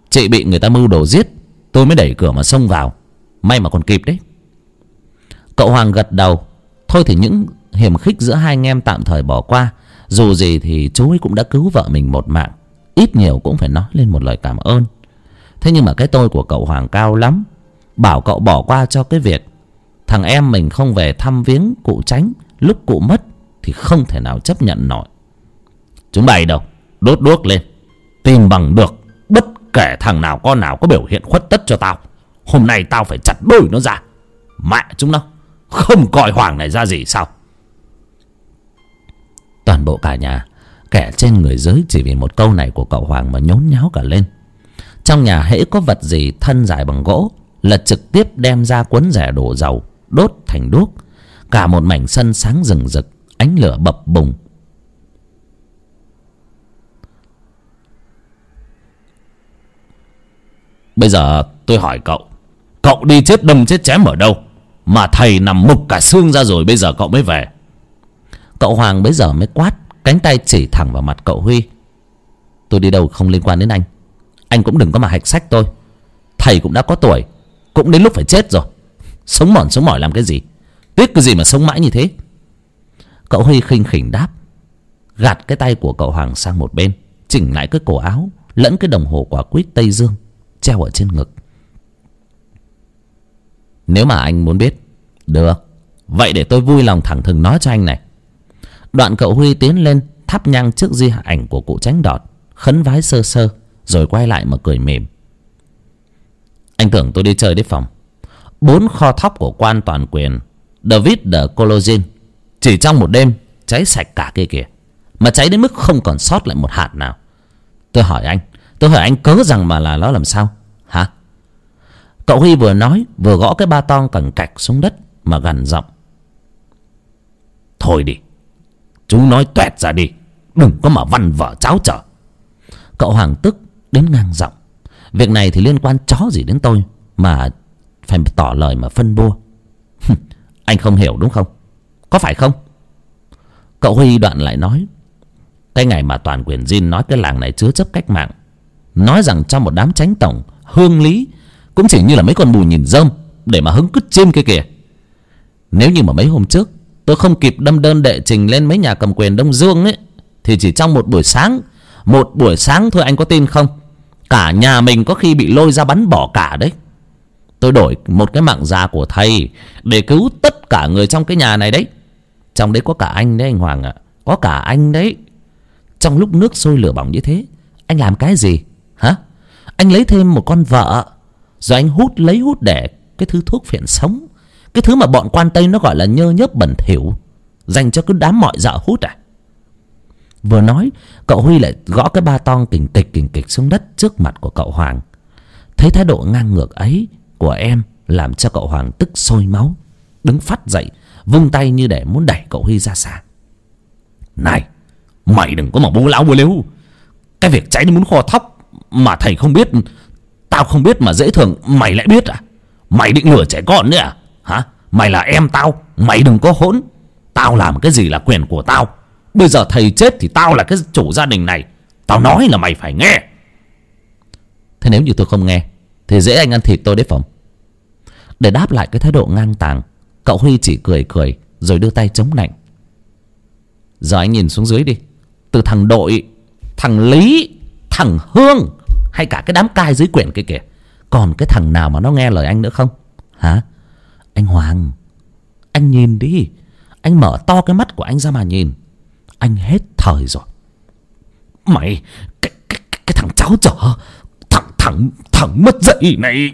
chị bị người ta mưu đồ giết, tôi mới đẩy cửa mà xông vào. May mà còn kịp đấy. Cậu hoàng gật đầu. Thôi thì những hiểm khích giữa hai anh em tạm thời bỏ qua. Dù gì thì chú ấy cũng đã cứu vợ mình một mạng. Ít nhiều cũng phải nói lên một lời cảm ơn. Thế nhưng mà cái tôi của cậu hoàng cao lắm. Bảo cậu bỏ qua cho cái việc thằng em mình không về thăm viếng cụ tránh, lúc cụ mất thì không thể nào chấp nhận nổi. Chúng bày đâu? Đốt đuốc lên. Tìm bằng được. Bất kể thằng nào con nào có biểu hiện khuất tất cho tao, hôm nay tao phải chặt đôi nó ra. Mẹ chúng nó, không coi hoàng này ra gì sao? Toàn bộ cả nhà, kẻ trên người dưới chỉ vì một câu này của cậu hoàng mà nhốn nháo cả lên. Trong nhà hễ có vật gì thân dài bằng gỗ là trực tiếp đem ra cuốn rẻ đổ dầu đốt thành đuốc. Cả một mảnh sân sáng rừng rực, ánh lửa bập bùng. Bây giờ tôi hỏi cậu cậu đi chết đâm chết chém ở đâu? Mà thầy nằm mục cả xương ra rồi, bây giờ cậu mới về. Cậu hoàng bây giờ mới quát, cánh tay chỉ thẳng vào mặt cậu huy. Tôi đi đâu không liên quan đến anh. Anh cũng đừng có mà hạch sách tôi. Thầy cũng đã có tuổi, cũng đến lúc phải chết rồi sống mòn, sống mỏi làm cái gì? Tiếc cái gì mà sống mãi như thế? Cậu huy khinh khỉnh đáp. Gạt cái tay của cậu hoàng sang một bên, chỉnh lại cái cổ áo, lẫn cái đồng hồ quả quýt tây dương, treo ở trên ngực. Nếu mà anh muốn biết, được. Vậy để tôi vui lòng thẳng thừng nói cho anh này. Đoạn cậu huy tiến lên, thắp nhang trước di ảnh của cụ tránh đọt, khấn vái sơ sơ, rồi quay lại mà cười mỉm anh tưởng tôi đi chơi đến phòng bốn kho thóc của quan toàn quyền, david de cologin chỉ trong một đêm cháy sạch cả kia kìa, mà cháy đến mức không còn sót lại một hạt nào. Tôi hỏi anh, tôi hỏi anh cớ rằng mà là nó làm sao? Hả? Cậu huy vừa nói, vừa gõ cái ba tong cẳng cạch xuống đất mà gằn giọng. Thôi đi, chú nói toẹt ra đi, đừng có mà văn vở cháo trở cậu hoàng tức đến ngang giọng. Việc này thì liên quan chó gì đến tôi, mà phải tỏ lời mà phân bua. Anh không hiểu đúng không? Có phải không? Cậu huy đoạn lại nói, cái ngày mà toàn quyền Jin nói cái làng này chứa chấp cách mạng, nói rằng trong một đám tránh tổng, hương lý cũng chỉ như là mấy con bù nhìn rơm để mà hứng cứt chim kia kìa. Nếu như mà mấy hôm trước, tôi không kịp đâm đơn đệ trình lên mấy nhà cầm quyền đông dương ấy, thì chỉ trong một buổi sáng, một buổi sáng thôi anh có tin không? Cả nhà mình có khi bị lôi ra bắn bỏ cả đấy tôi đổi một cái mạng già của thầy để cứu tất cả người trong cái nhà này đấy. Trong đấy có cả anh đấy, anh hoàng ạ. Có cả anh đấy. Trong lúc nước sôi lửa bỏng như thế, anh làm cái gì? Hả? Anh lấy thêm một con vợ, rồi anh hút, lấy hút để cái thứ thuốc phiện sống. Cái thứ mà bọn quan tây nó gọi là nhơ nhớp bẩn thỉu, dành cho cứ đám mọi dợ hút à? Vừa nói, cậu huy lại gõ cái ba tong kình kịch kình kịch xuống đất trước mặt của cậu hoàng. Thấy thái độ ngang ngược ấy của em làm cho cậu hoàng tức sôi máu, đứng phát dậy, vung tay như để muốn đẩy cậu huy ra xa. Này, mày đừng có mà bố lão bố lếu cái việc cháy nó muốn kho thóc mà thầy không biết, tao không biết mà dễ thường, mày lại biết à? Mày định lừa trẻ con nữa à? Hả? Mày là em tao, mày đừng có hỗn. Tao làm cái gì là quyền của tao. Bây giờ thầy chết thì tao là cái chủ gia đình này. Tao nói là mày phải nghe. Thế nếu như tôi không nghe thì dễ anh ăn thịt tôi đấy phòng để đáp lại cái thái độ ngang tàng cậu huy chỉ cười cười rồi đưa tay chống lạnh giờ anh nhìn xuống dưới đi. Từ thằng đội thằng lý thằng hương hay cả cái đám cai dưới quyển kia kìa. Còn cái thằng nào mà nó nghe lời anh nữa không? Hả? Anh hoàng anh nhìn đi. Anh mở to cái mắt của anh ra mà nhìn. Anh hết thời rồi. Mày Cái, cái, cái, cái thằng cháu chở Thằng thằng mất dạy này.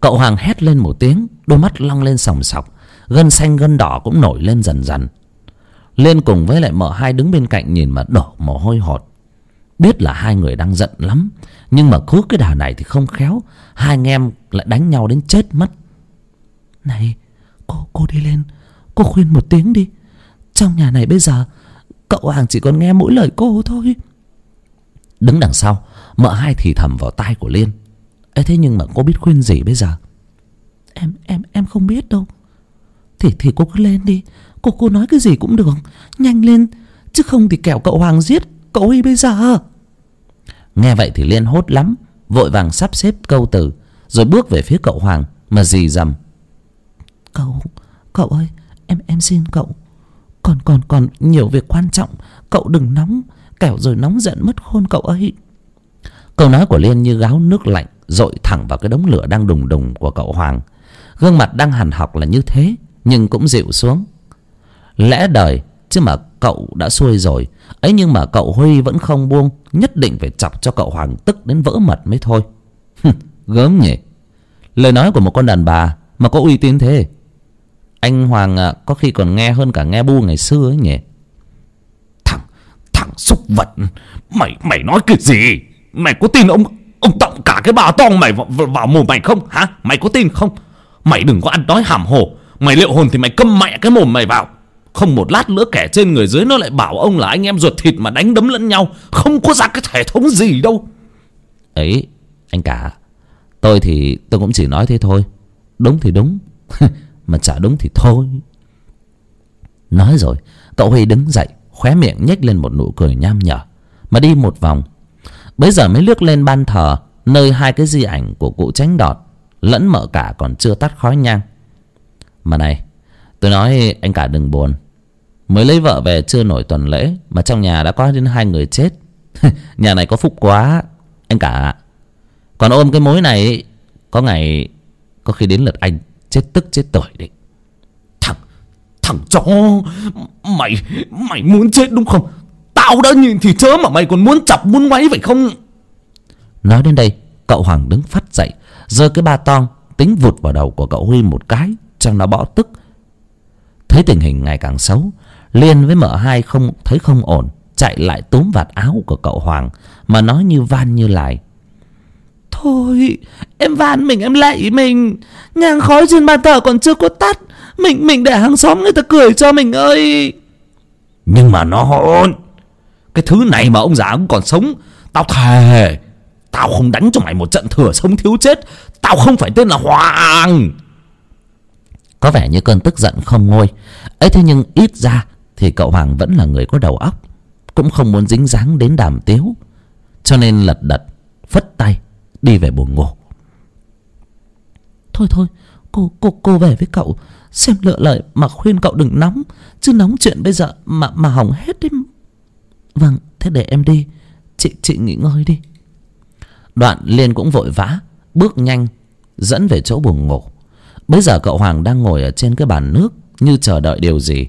Cậu hoàng hét lên một tiếng, đôi mắt long lên sòng sọc, gân xanh gân đỏ cũng nổi lên dần dần. Lên cùng với lại mợ hai đứng bên cạnh nhìn mà đổ mồ hôi hột. Biết là hai người đang giận lắm, nhưng mà cứ cái đà này thì không khéo, hai anh em lại đánh nhau đến chết mất. Này, cô cô đi lên, cô khuyên một tiếng đi. Trong nhà này bây giờ, cậu hoàng chỉ còn nghe mỗi lời cô thôi. Đứng đằng sau mợ hai thì thầm vào tai của liên. Ấy thế nhưng mà cô biết khuyên gì bây giờ? Em em em không biết đâu. Thì thì cô cứ lên đi. Cô cô nói cái gì cũng được. Nhanh lên. Chứ không thì kẻo cậu hoàng giết cậu ấy bây giờ. Nghe vậy thì liên hốt lắm vội vàng sắp xếp câu từ rồi bước về phía cậu hoàng mà dì dầm. Cậu cậu ơi em em xin cậu. Còn còn còn nhiều việc quan trọng. Cậu đừng nóng. Kẻo rồi nóng giận mất khôn cậu ấy câu nói của liên như gáo nước lạnh dội thẳng vào cái đống lửa đang đùng đùng của cậu hoàng. Gương mặt đang hằn học là như thế, nhưng cũng dịu xuống. Lẽ đời, chứ mà cậu đã xuôi rồi, ấy nhưng mà cậu huy vẫn không buông, nhất định phải chọc cho cậu hoàng tức đến vỡ mật mới thôi. (laughs) Gớm nhỉ. Lời nói của một con đàn bà mà có uy tín thế. Anh hoàng à, có khi còn nghe hơn cả nghe bu ngày xưa ấy nhỉ. Thằng thằng xúc vật, Mày mày nói cái gì? Mày có tin ông ông tọng cả cái bà tong mày vào, vào, mồm mày không? Hả? Mày có tin không? Mày đừng có ăn nói hàm hồ. Mày liệu hồn thì mày câm mẹ cái mồm mày vào. Không một lát nữa kẻ trên người dưới nó lại bảo ông là anh em ruột thịt mà đánh đấm lẫn nhau. Không có ra cái thể thống gì đâu. Ấy anh cả tôi thì tôi cũng chỉ nói thế thôi. Đúng thì đúng (laughs) mà chả đúng thì thôi. Nói rồi cậu huy đứng dậy khóe miệng nhếch lên một nụ cười nham nhở. Mà đi một vòng bấy giờ mới liếc lên ban thờ, nơi hai cái di ảnh của cụ tránh đọt, lẫn mợ cả còn chưa tắt khói nhang. Mà này, tôi nói anh cả đừng buồn. Mới lấy vợ về chưa nổi tuần lễ, mà trong nhà đã có đến hai người chết. (laughs) Nhà này có phúc quá, anh cả ạ. Còn ôm cái mối này, có ngày có khi đến lượt anh, chết tức chết tuổi đấy. Thằng Thằng chó, Mày Mày muốn chết đúng không? Tao đã nhìn thì chớ mà mày còn muốn chọc muốn ngoáy phải không? Nói đến đây cậu hoàng đứng phát dậy giơ cái ba tong tính vụt vào đầu của cậu huy một cái cho nó bỏ tức. Thấy tình hình ngày càng xấu liên với mợ hai không thấy không ổn chạy lại túm vạt áo của cậu hoàng mà nói như van như lài. Thôi em van mình em lạy mình. Nhang khói trên bàn thờ còn chưa có tắt. Mình mình để hàng xóm người ta cười cho mình ơi. Nhưng mà nó hôn Cái thứ này mà ông già cũng còn sống Tao thề Tao không đánh cho mày một trận thừa sống thiếu chết. Tao không phải tên là Hoàng. Có vẻ như cơn tức giận không ngôi. Ấy thế nhưng ít ra thì cậu hoàng vẫn là người có đầu óc cũng không muốn dính dáng đến đàm tiếu. Cho nên lật đật phất tay đi về buồng ngủ. Thôi thôi cô cô cô về với cậu xem lựa lời mà khuyên cậu đừng nóng. Chứ nóng chuyện bây giờ mà mà hỏng hết đấy vâng thế để em đi. Chị chị nghỉ ngơi đi. Đoạn liên cũng vội vã, bước nhanh, dẫn về chỗ buồng ngủ. Bây giờ cậu hoàng đang ngồi ở trên cái bàn nước như chờ đợi điều gì.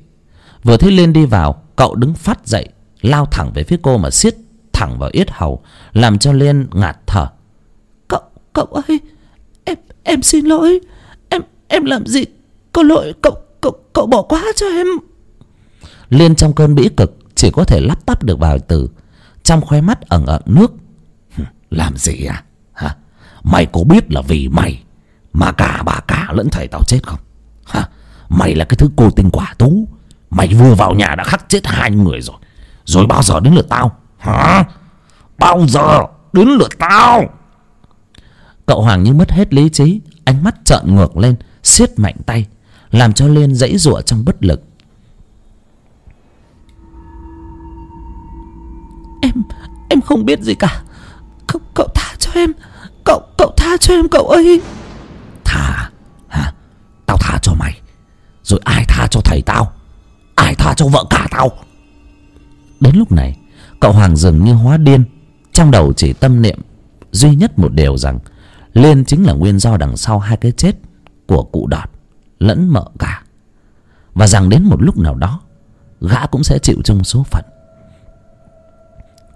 Vừa thấy liên đi vào, cậu đứng phát dậy, lao thẳng về phía cô mà xiết thẳng vào yết hầu, làm cho liên ngạt thở. Cậu cậu ơi, em em xin lỗi. Em em làm gì? Có lỗi, cậu cậu cậu bỏ qua cho em. Liên trong cơn bĩ cực chỉ có thể lắp bắp được vài từ. Trong khoe mắt ẩn ẩn nước. Làm gì à? Hả? Mày có biết là vì mày Mà cả bà cả lẫn thầy tao chết không? Hả? Mày là cái thứ cô tinh quả tú. Mày vừa vào nhà đã khắc chết hai người rồi. Rồi bao giờ đến lượt tao? Hả? Bao giờ đến lượt tao? Cậu hoàng như mất hết lý trí, ánh mắt trợn ngược lên, siết mạnh tay, làm cho liên dãy giụa trong bất lực. Em không biết gì cả. Cậu cậu tha cho em. Cậu cậu tha cho em cậu ơi Thà hả? Tao tha cho mày. Rồi ai tha cho thầy tao? Ai tha cho vợ cả tao? Đến lúc này cậu hoàng dường như hóa điên. Trong đầu chỉ tâm niệm duy nhất một điều rằng liên chính là nguyên do đằng sau hai cái chết của cụ đọt lẫn mợ cả. Và rằng đến một lúc nào đó gã cũng sẽ chịu chung số phận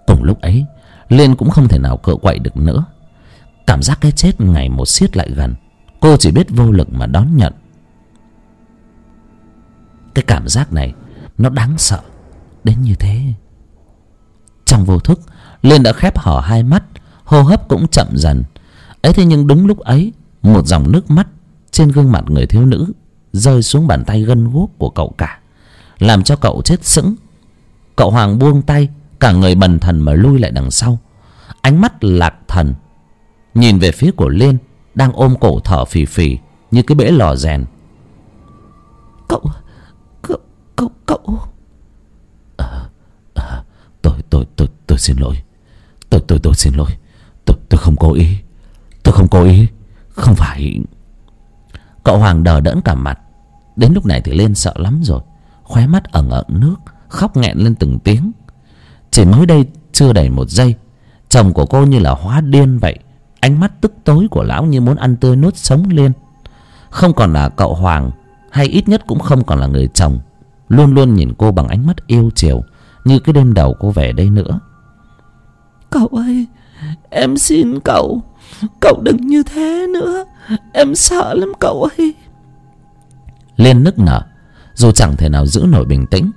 cùng lúc ấy, liên cũng không thể nào cựa quậy được nữa. Cảm giác cái chết ngày một siết lại gần, cô chỉ biết vô lực mà đón nhận. Cái cảm giác này, nó đáng sợ đến như thế. Trong vô thức, liên đã khép hở hai mắt, hô hấp cũng chậm dần. Ấy thế nhưng đúng lúc ấy, một dòng nước mắt trên gương mặt người thiếu nữ rơi xuống bàn tay gân guốc của cậu cả, làm cho cậu chết sững. Cậu hoàng buông tay cả người bần thần mà lui lại đằng sau. Ánh mắt lạc thần. Nhìn về phía của liên đang ôm cổ thở phì phì như cái bể lò rèn. Cậu cậu cậu cậu. Tôi tôi tôi tôi xin lỗi. Tôi tôi tôi xin lỗi. Tôi tôi không cố ý. Tôi không cố ý. Không phải. Cậu hoàng đờ đẫn cả mặt. Đến lúc này thì lên sợ lắm rồi. Khóe mắt ẩn ẩn nước khóc nghẹn lên từng tiếng chỉ mới đây chưa đầy một giây chồng của cô như là hóa điên vậy. Ánh mắt tức tối của lão như muốn ăn tươi nuốt sống liên không còn là cậu hoàng hay ít nhất cũng không còn là người chồng. Luôn luôn nhìn cô bằng ánh mắt yêu chiều như cái đêm đầu cô về đây nữa. Cậu ơi em xin cậu cậu đừng như thế nữa. Em sợ lắm cậu ơi. Liên nức nở dù chẳng thể nào giữ nổi bình tĩnh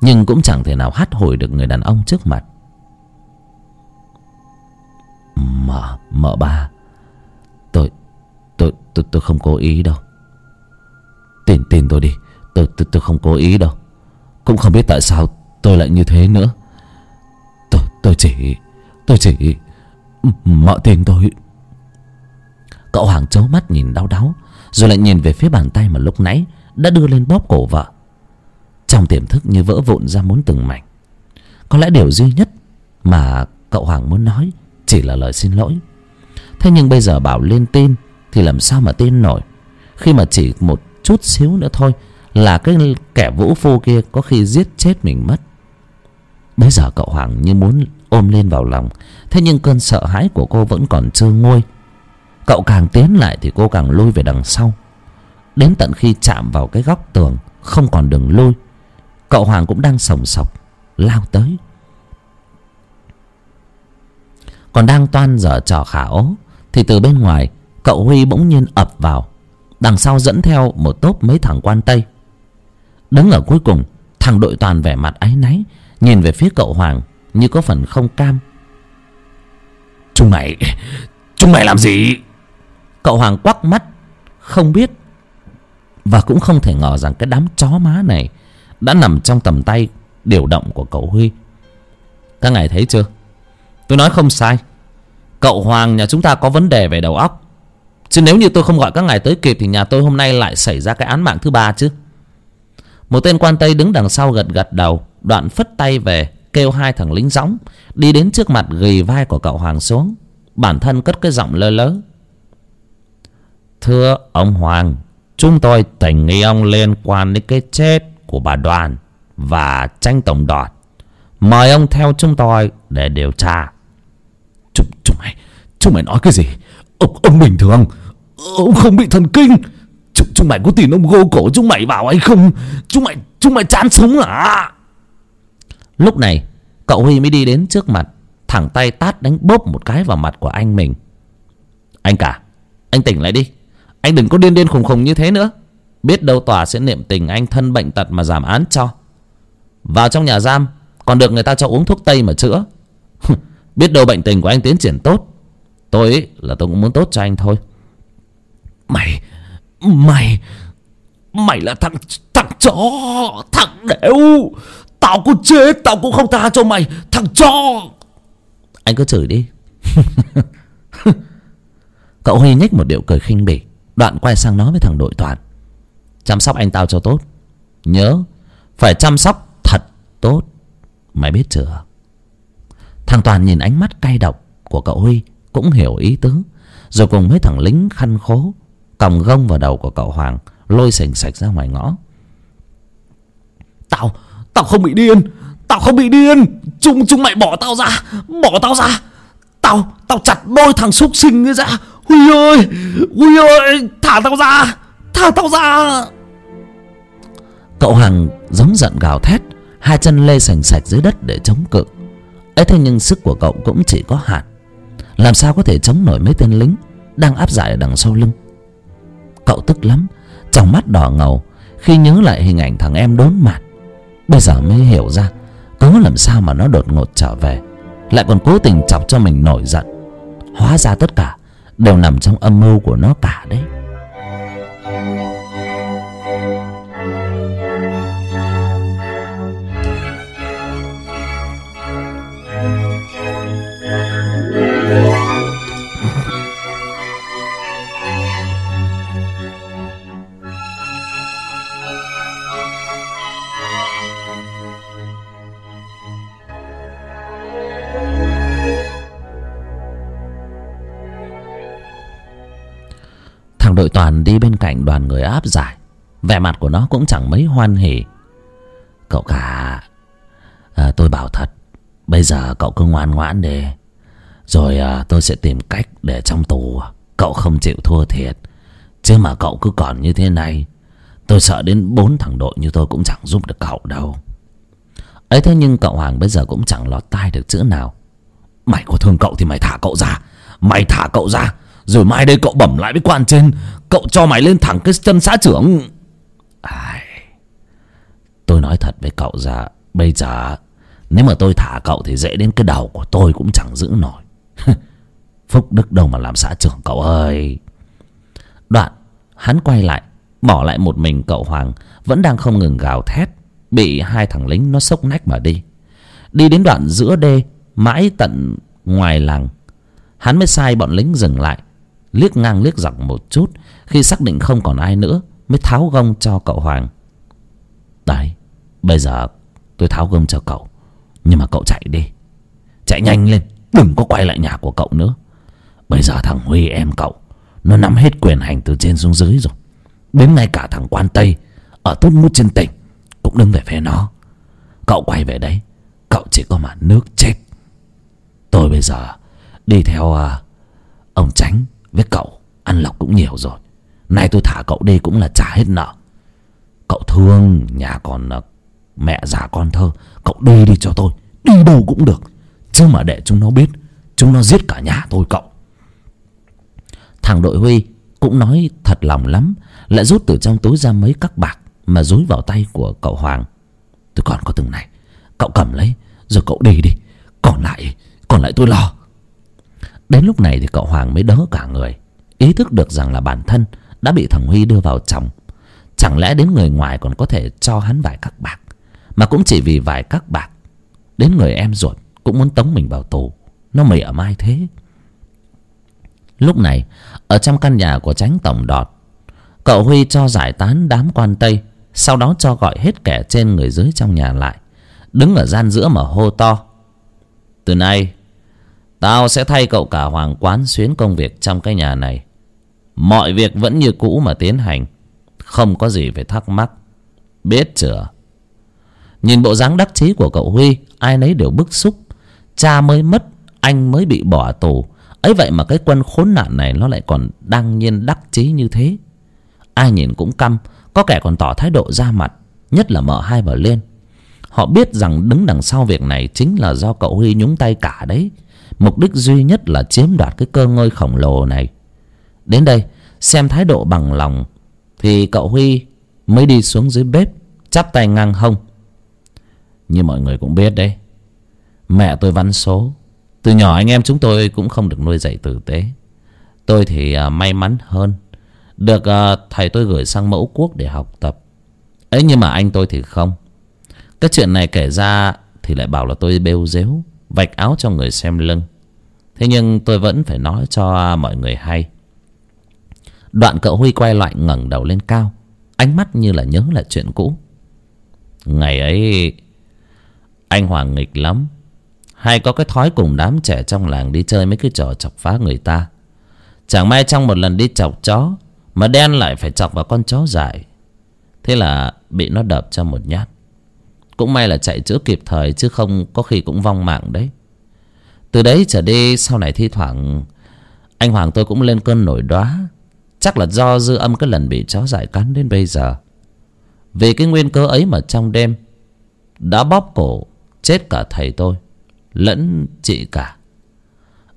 nhưng cũng chẳng thể nào hát hồi được người đàn ông trước mặt. Mợ mợ ba. Tôi tôi tôi tôi không cố ý đâu. Tin tin tôi đi. Tôi tôi tôi không cố ý đâu. Cũng không biết tại sao tôi lại như thế nữa. Tôi tôi chỉ tôi chỉ mợ tin tôi. Cậu hoàng trố mắt nhìn đau đáu, rồi lại nhìn về phía bàn tay mà lúc nãy đã đưa lên bóp cổ vợ trong tiềm thức như vỡ vụn ra muốn từng mảnh. Có lẽ điều duy nhất mà cậu hoàng muốn nói chỉ là lời xin lỗi. Thế nhưng bây giờ bảo lên tin thì làm sao mà tin nổi? Khi mà chỉ một chút xíu nữa thôi là cái kẻ vũ phu kia có khi giết chết mình mất. Bây giờ cậu hoàng như muốn ôm lên vào lòng, thế nhưng cơn sợ hãi của cô vẫn còn chưa nguôi. Cậu càng tiến lại thì cô càng lui về đằng sau. Đến tận khi chạm vào cái góc tường, không còn đường lui cậu hoàng cũng đang sồng sộc lao tới. Còn đang toan dở trò khả ố thì từ bên ngoài cậu huy bỗng nhiên ập vào đằng sau dẫn theo một tốp mấy thằng quan tây. Đứng ở cuối cùng thằng đội toàn vẻ mặt áy náy nhìn về phía cậu hoàng như có phần không cam. Chúng mày chúng mày làm gì? Cậu hoàng quắc mắt không biết và cũng không thể ngờ rằng cái đám chó má này đã nằm trong tầm tay điều động của cậu huy. Các ngài thấy chưa? Tôi nói không sai. Cậu hoàng, nhà chúng ta có vấn đề về đầu óc. Chứ nếu như tôi không gọi các ngài tới kịp thì nhà tôi hôm nay lại xảy ra cái án mạng thứ ba chứ. Một tên quan tây đứng đằng sau gật gật đầu, đoạn phất tay về, kêu hai thằng lính gióng, đi đến trước mặt gầy vai của cậu hoàng xuống. Bản thân cất cái giọng lơ lớ. Thưa ông hoàng, chúng tôi tình nghi ông liên quan đến cái chết của bà đoàn và tranh tổng đọt. Mời ông theo chúng tôi để điều tra. Chúng chúng mày chúng mày nói cái gì? Ông ông bình thường ông không bị thần kinh. Chúng chúng mày có tin ông gô cổ chúng mày vào hay không? Chúng mày chúng mày chán sống à? Lúc này cậu huy mới đi đến trước mặt thẳng tay tát đánh bốp một cái vào mặt của anh mình. Anh cả anh tỉnh lại đi. Anh đừng có điên điên khùng khùng như thế nữa biết đâu tòa sẽ niệm tình anh thân bệnh tật mà giảm án cho. Vào trong nhà giam, còn được người ta cho uống thuốc tây mà chữa. (laughs) Biết đâu bệnh tình của anh tiến triển tốt. Tôi ấy là tôi cũng muốn tốt cho anh thôi. Mày mày mày là thằng thằng chó, thằng đẻo. Tao có chết tao cũng không tha cho mày, thằng chó. Anh cứ chửi đi. (laughs) Cậu huy nhếch một điệu cười khinh bỉ, đoạn quay sang nói với thằng đội toàn chăm sóc anh tao cho tốt. Nhớ, phải chăm sóc thật tốt. Mày biết chưa? Thằng toàn nhìn ánh mắt cay độc của cậu huy, cũng hiểu ý tứ. Rồi cùng mấy thằng lính khăn khố còng gông vào đầu của cậu hoàng, lôi sành sạch ra ngoài ngõ. Tao tao không bị điên. Tao không bị điên. Chúng chúng mày bỏ tao ra. Bỏ tao ra. Tao tao chặt đôi thằng súc sinh ấy ra. Huy ơi huy ơi, thả tao ra. Thả tao ra cậu hằng giống giận gào thét, hai chân lê sành sạch dưới đất để chống cự. Ấy thế nhưng sức của cậu cũng chỉ có hạn. Làm sao có thể chống nổi mấy tên lính đang áp giải ở đằng sau lưng? Cậu tức lắm, trong mắt đỏ ngầu, khi nhớ lại hình ảnh thằng em đốn mặt bây giờ mới hiểu ra, cớ làm sao mà nó đột ngột trở về, lại còn cố tình chọc cho mình nổi giận. Hóa ra tất cả đều nằm trong âm mưu của nó cả đấy. Toàn đi bên cạnh đoàn người áp giải. Vẻ mặt của nó cũng chẳng mấy hoan hỉ. Cậu cả à, tôi bảo thật bây giờ cậu cứ ngoan ngoãn đi. Rồi à, tôi sẽ tìm cách để trong tù cậu không chịu thua thiệt. Chứ mà cậu cứ còn như thế này tôi sợ đến bốn thằng đội như tôi cũng chẳng giúp được cậu đâu. Ấy thế nhưng cậu hoàng bây giờ cũng chẳng lọt tai được chữ nào. Mày có thương cậu thì mày thả cậu ra mày thả cậu ra rồi mai đây cậu bẩm lại với quan trên cậu cho mày lên thẳng cái chân xã trưởng. Ai? Tôi nói thật với cậu ra, bây giờ, nếu mà tôi thả cậu thì dễ đến cái đầu của tôi cũng chẳng giữ nổi. (laughs) Phúc đức đâu mà làm xã trưởng cậu ơi. Đoạn, hắn quay lại, bỏ lại một mình cậu hoàng, vẫn đang không ngừng gào thét, bị hai thằng lính nó sốc nách mà đi. Đi đến đoạn giữa đê, mãi tận ngoài làng, hắn mới sai bọn lính dừng lại, liếc ngang liếc dọc một chút khi xác định không còn ai nữa mới tháo gông cho cậu hoàng. Đấy bây giờ tôi tháo gông cho cậu nhưng mà cậu chạy đi. Chạy nhanh lên đừng có quay lại nhà của cậu nữa. Bây giờ thằng huy em cậu nó nắm hết quyền hành từ trên xuống dưới rồi. Đến ngay cả thằng quan tây ở tốt mút trên tỉnh cũng đứng về phía nó. Cậu quay về đấy cậu chỉ có mà nước chết. Tôi bây giờ đi theo uh, ông tránh với cậu ăn lộc cũng nhiều rồi nay tôi thả cậu đi cũng là trả hết nợ. Cậu thương nhà còn ờ, mẹ già con thơ, cậu đi đi cho tôi. Đi đâu cũng được. Chứ mà để chúng nó biết, chúng nó giết cả nhà tôi cậu. Thằng đội huy cũng nói thật lòng lắm, lại rút từ trong túi ra mấy các bạc mà dúi vào tay của cậu hoàng. Tôi còn có từng này. Cậu cầm lấy, rồi cậu đi đi. Còn lại còn lại tôi lo. Đến lúc này thì cậu hoàng mới đỡ cả người. Ý thức được rằng là bản thân đã bị thằng huy đưa vào chồng. Chẳng lẽ đến người ngoài còn có thể cho hắn vài các bạc? Mà cũng chỉ vì vài các bạc, đến người em ruột cũng muốn tống mình vào tù. Nó mỉa mai thế. Lúc này, ở trong căn nhà của tránh tổng đọt, cậu huy cho giải tán đám quan tây, sau đó cho gọi hết kẻ trên người dưới trong nhà lại, đứng ở gian giữa mà hô to. Từ nay, tao sẽ thay cậu cả hoàng quán xuyến công việc trong cái nhà này mọi việc vẫn như cũ mà tiến hành. Không có gì phải thắc mắc. Biết chưa? Nhìn bộ dáng đắc chí của cậu huy, ai nấy đều bức xúc. Cha mới mất, anh mới bị bỏ tù. Ấy vậy mà cái quân khốn nạn này nó lại còn đăng nhiên đắc chí như thế. Ai nhìn cũng căm, có kẻ còn tỏ thái độ ra mặt, nhất là mợ hai và liên. Họ biết rằng đứng đằng sau việc này chính là do cậu huy nhúng tay cả đấy. Mục đích duy nhất là chiếm đoạt cái cơ ngơi khổng lồ này đến đây, xem thái độ bằng lòng, thì cậu huy mới đi xuống dưới bếp, chắp tay ngang hông. Như mọi người cũng biết đấy, mẹ tôi văn số. Từ nhỏ anh em chúng tôi cũng không được nuôi dạy tử tế. Tôi thì à, may mắn hơn, được à, thầy tôi gửi sang mẫu quốc để học tập. Ấy, nhưng mà anh tôi thì không. Cái chuyện này kể ra thì lại bảo là tôi bêu dếu, vạch áo cho người xem lưng. Thế nhưng tôi vẫn phải nói cho mọi người hay đoạn cậu huy quay lại ngẩng đầu lên cao. Ánh mắt như là nhớ lại chuyện cũ. Ngày ấy, anh hoàng nghịch lắm. Hay có cái thói cùng đám trẻ trong làng đi chơi mấy cái trò chọc phá người ta. Chẳng may trong một lần đi chọc chó, mà đen lại phải chọc vào con chó dại. Thế là bị nó đập cho một nhát. Cũng may là chạy chữa kịp thời, chứ không có khi cũng vong mạng đấy. Từ đấy trở đi, sau này thi thoảng, anh hoàng tôi cũng lên cơn nổi đoá chắc là do dư âm cái lần bị chó dại cắn đến bây giờ. Vì cái nguyên cớ ấy mà trong đêm đã bóp cổ chết cả thầy tôi lẫn chị cả.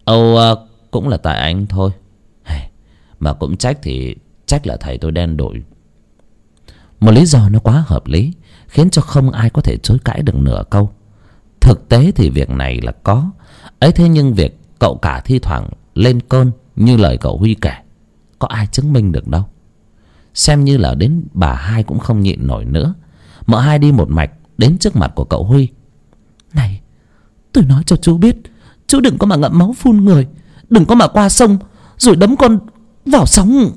Âu à, cũng là tại anh thôi. Hey, mà cũng trách thì trách là thầy tôi đen đội một lý do nó quá hợp lý khiến cho không ai có thể chối cãi được nửa câu. Thực tế thì việc này là có. Ấy thế nhưng việc cậu cả thi thoảng lên cơn như lời cậu huy kể có ai chứng minh được đâu. Xem như là đến bà hai cũng không nhịn nổi nữa. Mợ hai đi một mạch đến trước mặt của cậu huy. Này, tôi nói cho chú biết, chú đừng có mà ngậm máu phun người, đừng có mà qua sông, rồi đấm con vào sóng.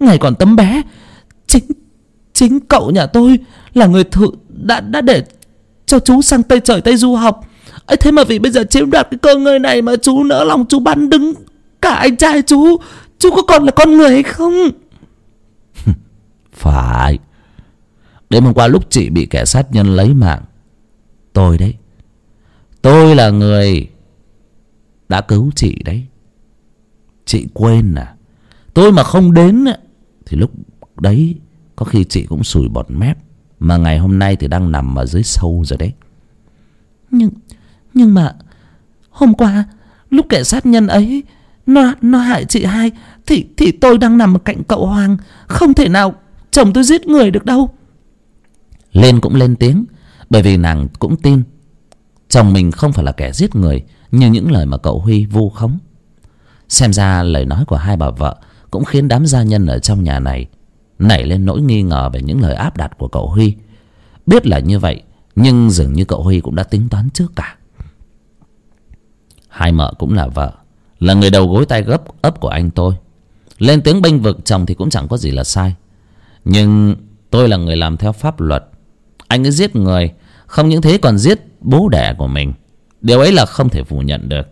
Ngày còn tấm bé, chính chính cậu nhà tôi là người thự đã đã để cho chú sang tây trời tây du học. Ấy thế mà vì bây giờ chiếm đoạt cái cơ ngơi này mà chú nỡ lòng chú bắn đứng cả anh trai chú chú có còn là con người hay không? (laughs) Phải. Đêm hôm qua lúc chị bị kẻ sát nhân lấy mạng. Tôi đấy. Tôi là người Đã cứu chị đấy. Chị quên à. Tôi mà không đến Thì lúc đấy Có khi chị cũng sùi bọt mép, Mà ngày hôm nay thì đang nằm ở dưới sâu rồi đấy. Nhưng nhưng mà hôm qua lúc kẻ sát nhân ấy nó nó hại chị hai. Thì thì tôi đang nằm ở cạnh cậu hoàng. Không thể nào chồng tôi giết người được đâu. Lên cũng lên tiếng, Bởi vì nàng cũng tin Chồng mình không phải là kẻ giết người Như những lời mà cậu Huy vu khống. Xem ra lời nói của hai bà vợ Cũng khiến đám gia nhân ở trong nhà này Nảy lên nỗi nghi ngờ về những lời áp đặt của cậu Huy. Biết là như vậy, Nhưng dường như cậu Huy cũng đã tính toán trước cả. Hai mợ cũng là vợ là người đầu gối tay gấp, ấp của anh tôi. Lên tiếng bênh vực, chồng thì cũng chẳng có gì là sai. Nhưng tôi là người làm theo pháp luật. Anh ấy giết người, Không những thế còn giết bố đẻ của mình. Điều ấy là không thể phủ nhận được.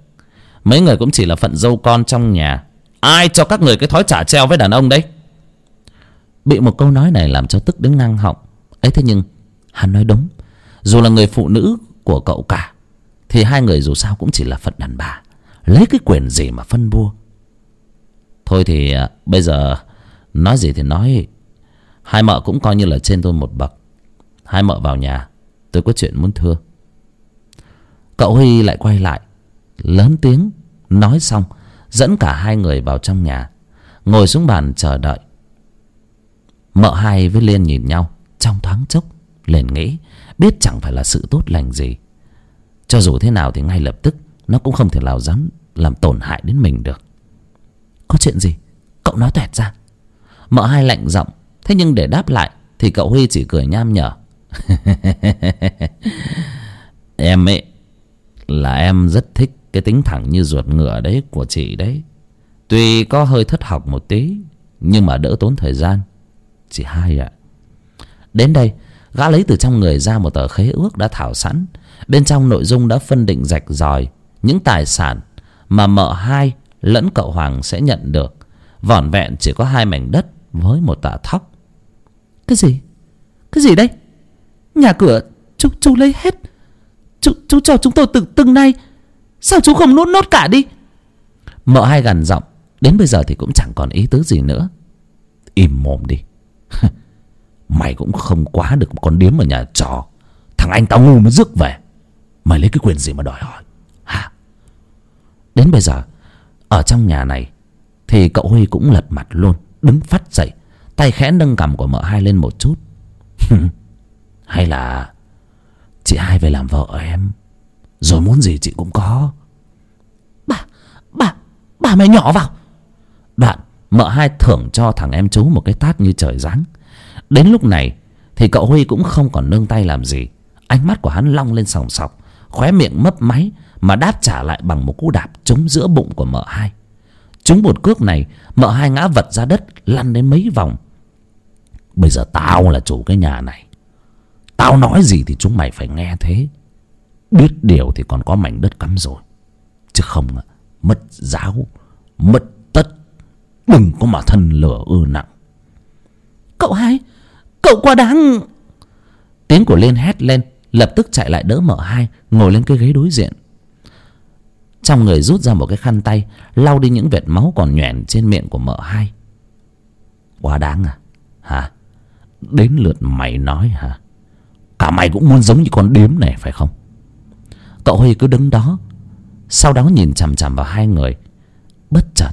Mấy người cũng chỉ là phận dâu con trong nhà. Ai cho các người cái thói trả treo với đàn ông đấy? Bị một câu nói này làm cho tức đến ngang họng. Ấy thế nhưng, hắn nói đúng. Dù là người phụ nữ của cậu cả, Thì hai người dù sao cũng chỉ là phận đàn bà. Lấy cái quyền gì mà phân bua? Thôi thì à, bây giờ Nói gì thì nói. Hai mợ cũng coi như là trên tôi một bậc. Hai mợ vào nhà, Tôi có chuyện muốn thưa. Cậu Huy lại quay lại, Lớn tiếng Nói xong, Dẫn cả hai người vào trong nhà, Ngồi xuống bàn chờ đợi. Mợ hai với Liên nhìn nhau, Trong thoáng chốc, liền nghĩ, Biết chẳng phải là sự tốt lành gì. Cho dù thế nào thì ngay lập tức nó cũng không thể nào dám làm tổn hại đến mình được. Có chuyện gì? Cậu nói toẹt ra. Mợ hai lạnh giọng. Thế nhưng để đáp lại Thì cậu Huy chỉ cười nham nhở. (laughs) Em ấy Là em rất thích Cái tính thẳng như ruột ngựa đấy của chị đấy. Tuy có hơi thất học một tí, Nhưng mà đỡ tốn thời gian. Chị hai ạ. Đến đây, Gã lấy từ trong người ra một tờ khế ước đã thảo sẵn. Bên trong nội dung đã phân định rạch ròi. Những tài sản Mà mợ hai lẫn cậu Hoàng sẽ nhận được. Vỏn vẹn chỉ có hai mảnh đất Với một tạ thóc. Cái gì? Cái gì đây? Nhà cửa chú chú lấy hết. Chú chú cho chúng tôi từng từng nay. Sao chú không nuốt nốt cả đi? Mợ hai gằn giọng. Đến bây giờ thì cũng chẳng còn ý tứ gì nữa. Im mồm đi. (laughs) Mày cũng không quá được một con điếm ở nhà trò Thằng anh tao ngu mới rước về. Mày lấy cái quyền gì mà đòi hỏi Đến bây giờ Ở trong nhà này Thì cậu Huy cũng lật mặt luôn Đứng phát dậy Tay khẽ nâng cầm của mợ hai lên một chút. (laughs) Hay là Chị hai về làm vợ em? Rồi muốn gì chị cũng có. Bà bà bà mày nhỏ vào. Đoạn mợ hai thưởng cho thằng em chú một cái tát như trời giáng. Đến lúc này Thì cậu Huy cũng không còn nương tay làm gì. Ánh mắt của hắn long lên sòng sọc Khóe miệng mấp máy mà đáp trả lại bằng một cú đạp trúng giữa bụng của mợ hai. Trúng một cước này, Mợ hai ngã vật ra đất, Lăn đến mấy vòng. Bây giờ tao là chủ cái nhà này. Tao nói gì thì chúng mày phải nghe thế. Biết điều thì còn có mảnh đất cắm rồi. Chứ không Mất giáo, Mất tất. Đừng có mà thân lửa ư nặng. Cậu hai, cậu quá đáng. Tiếng của Liên hét lên, Lập tức chạy lại đỡ mợ hai, Ngồi lên cái ghế đối diện. Trong người rút ra một cái khăn tay, lau đi những vệt máu còn nhoẻn trên miệng của mợ hai. Quá đáng à? Hả? Đến lượt mày nói hả? Cả mày cũng muốn giống như con điếm này, phải không? Cậu huy cứ đứng đó, sau đó nhìn chằm chằm vào hai người. Bất chợt,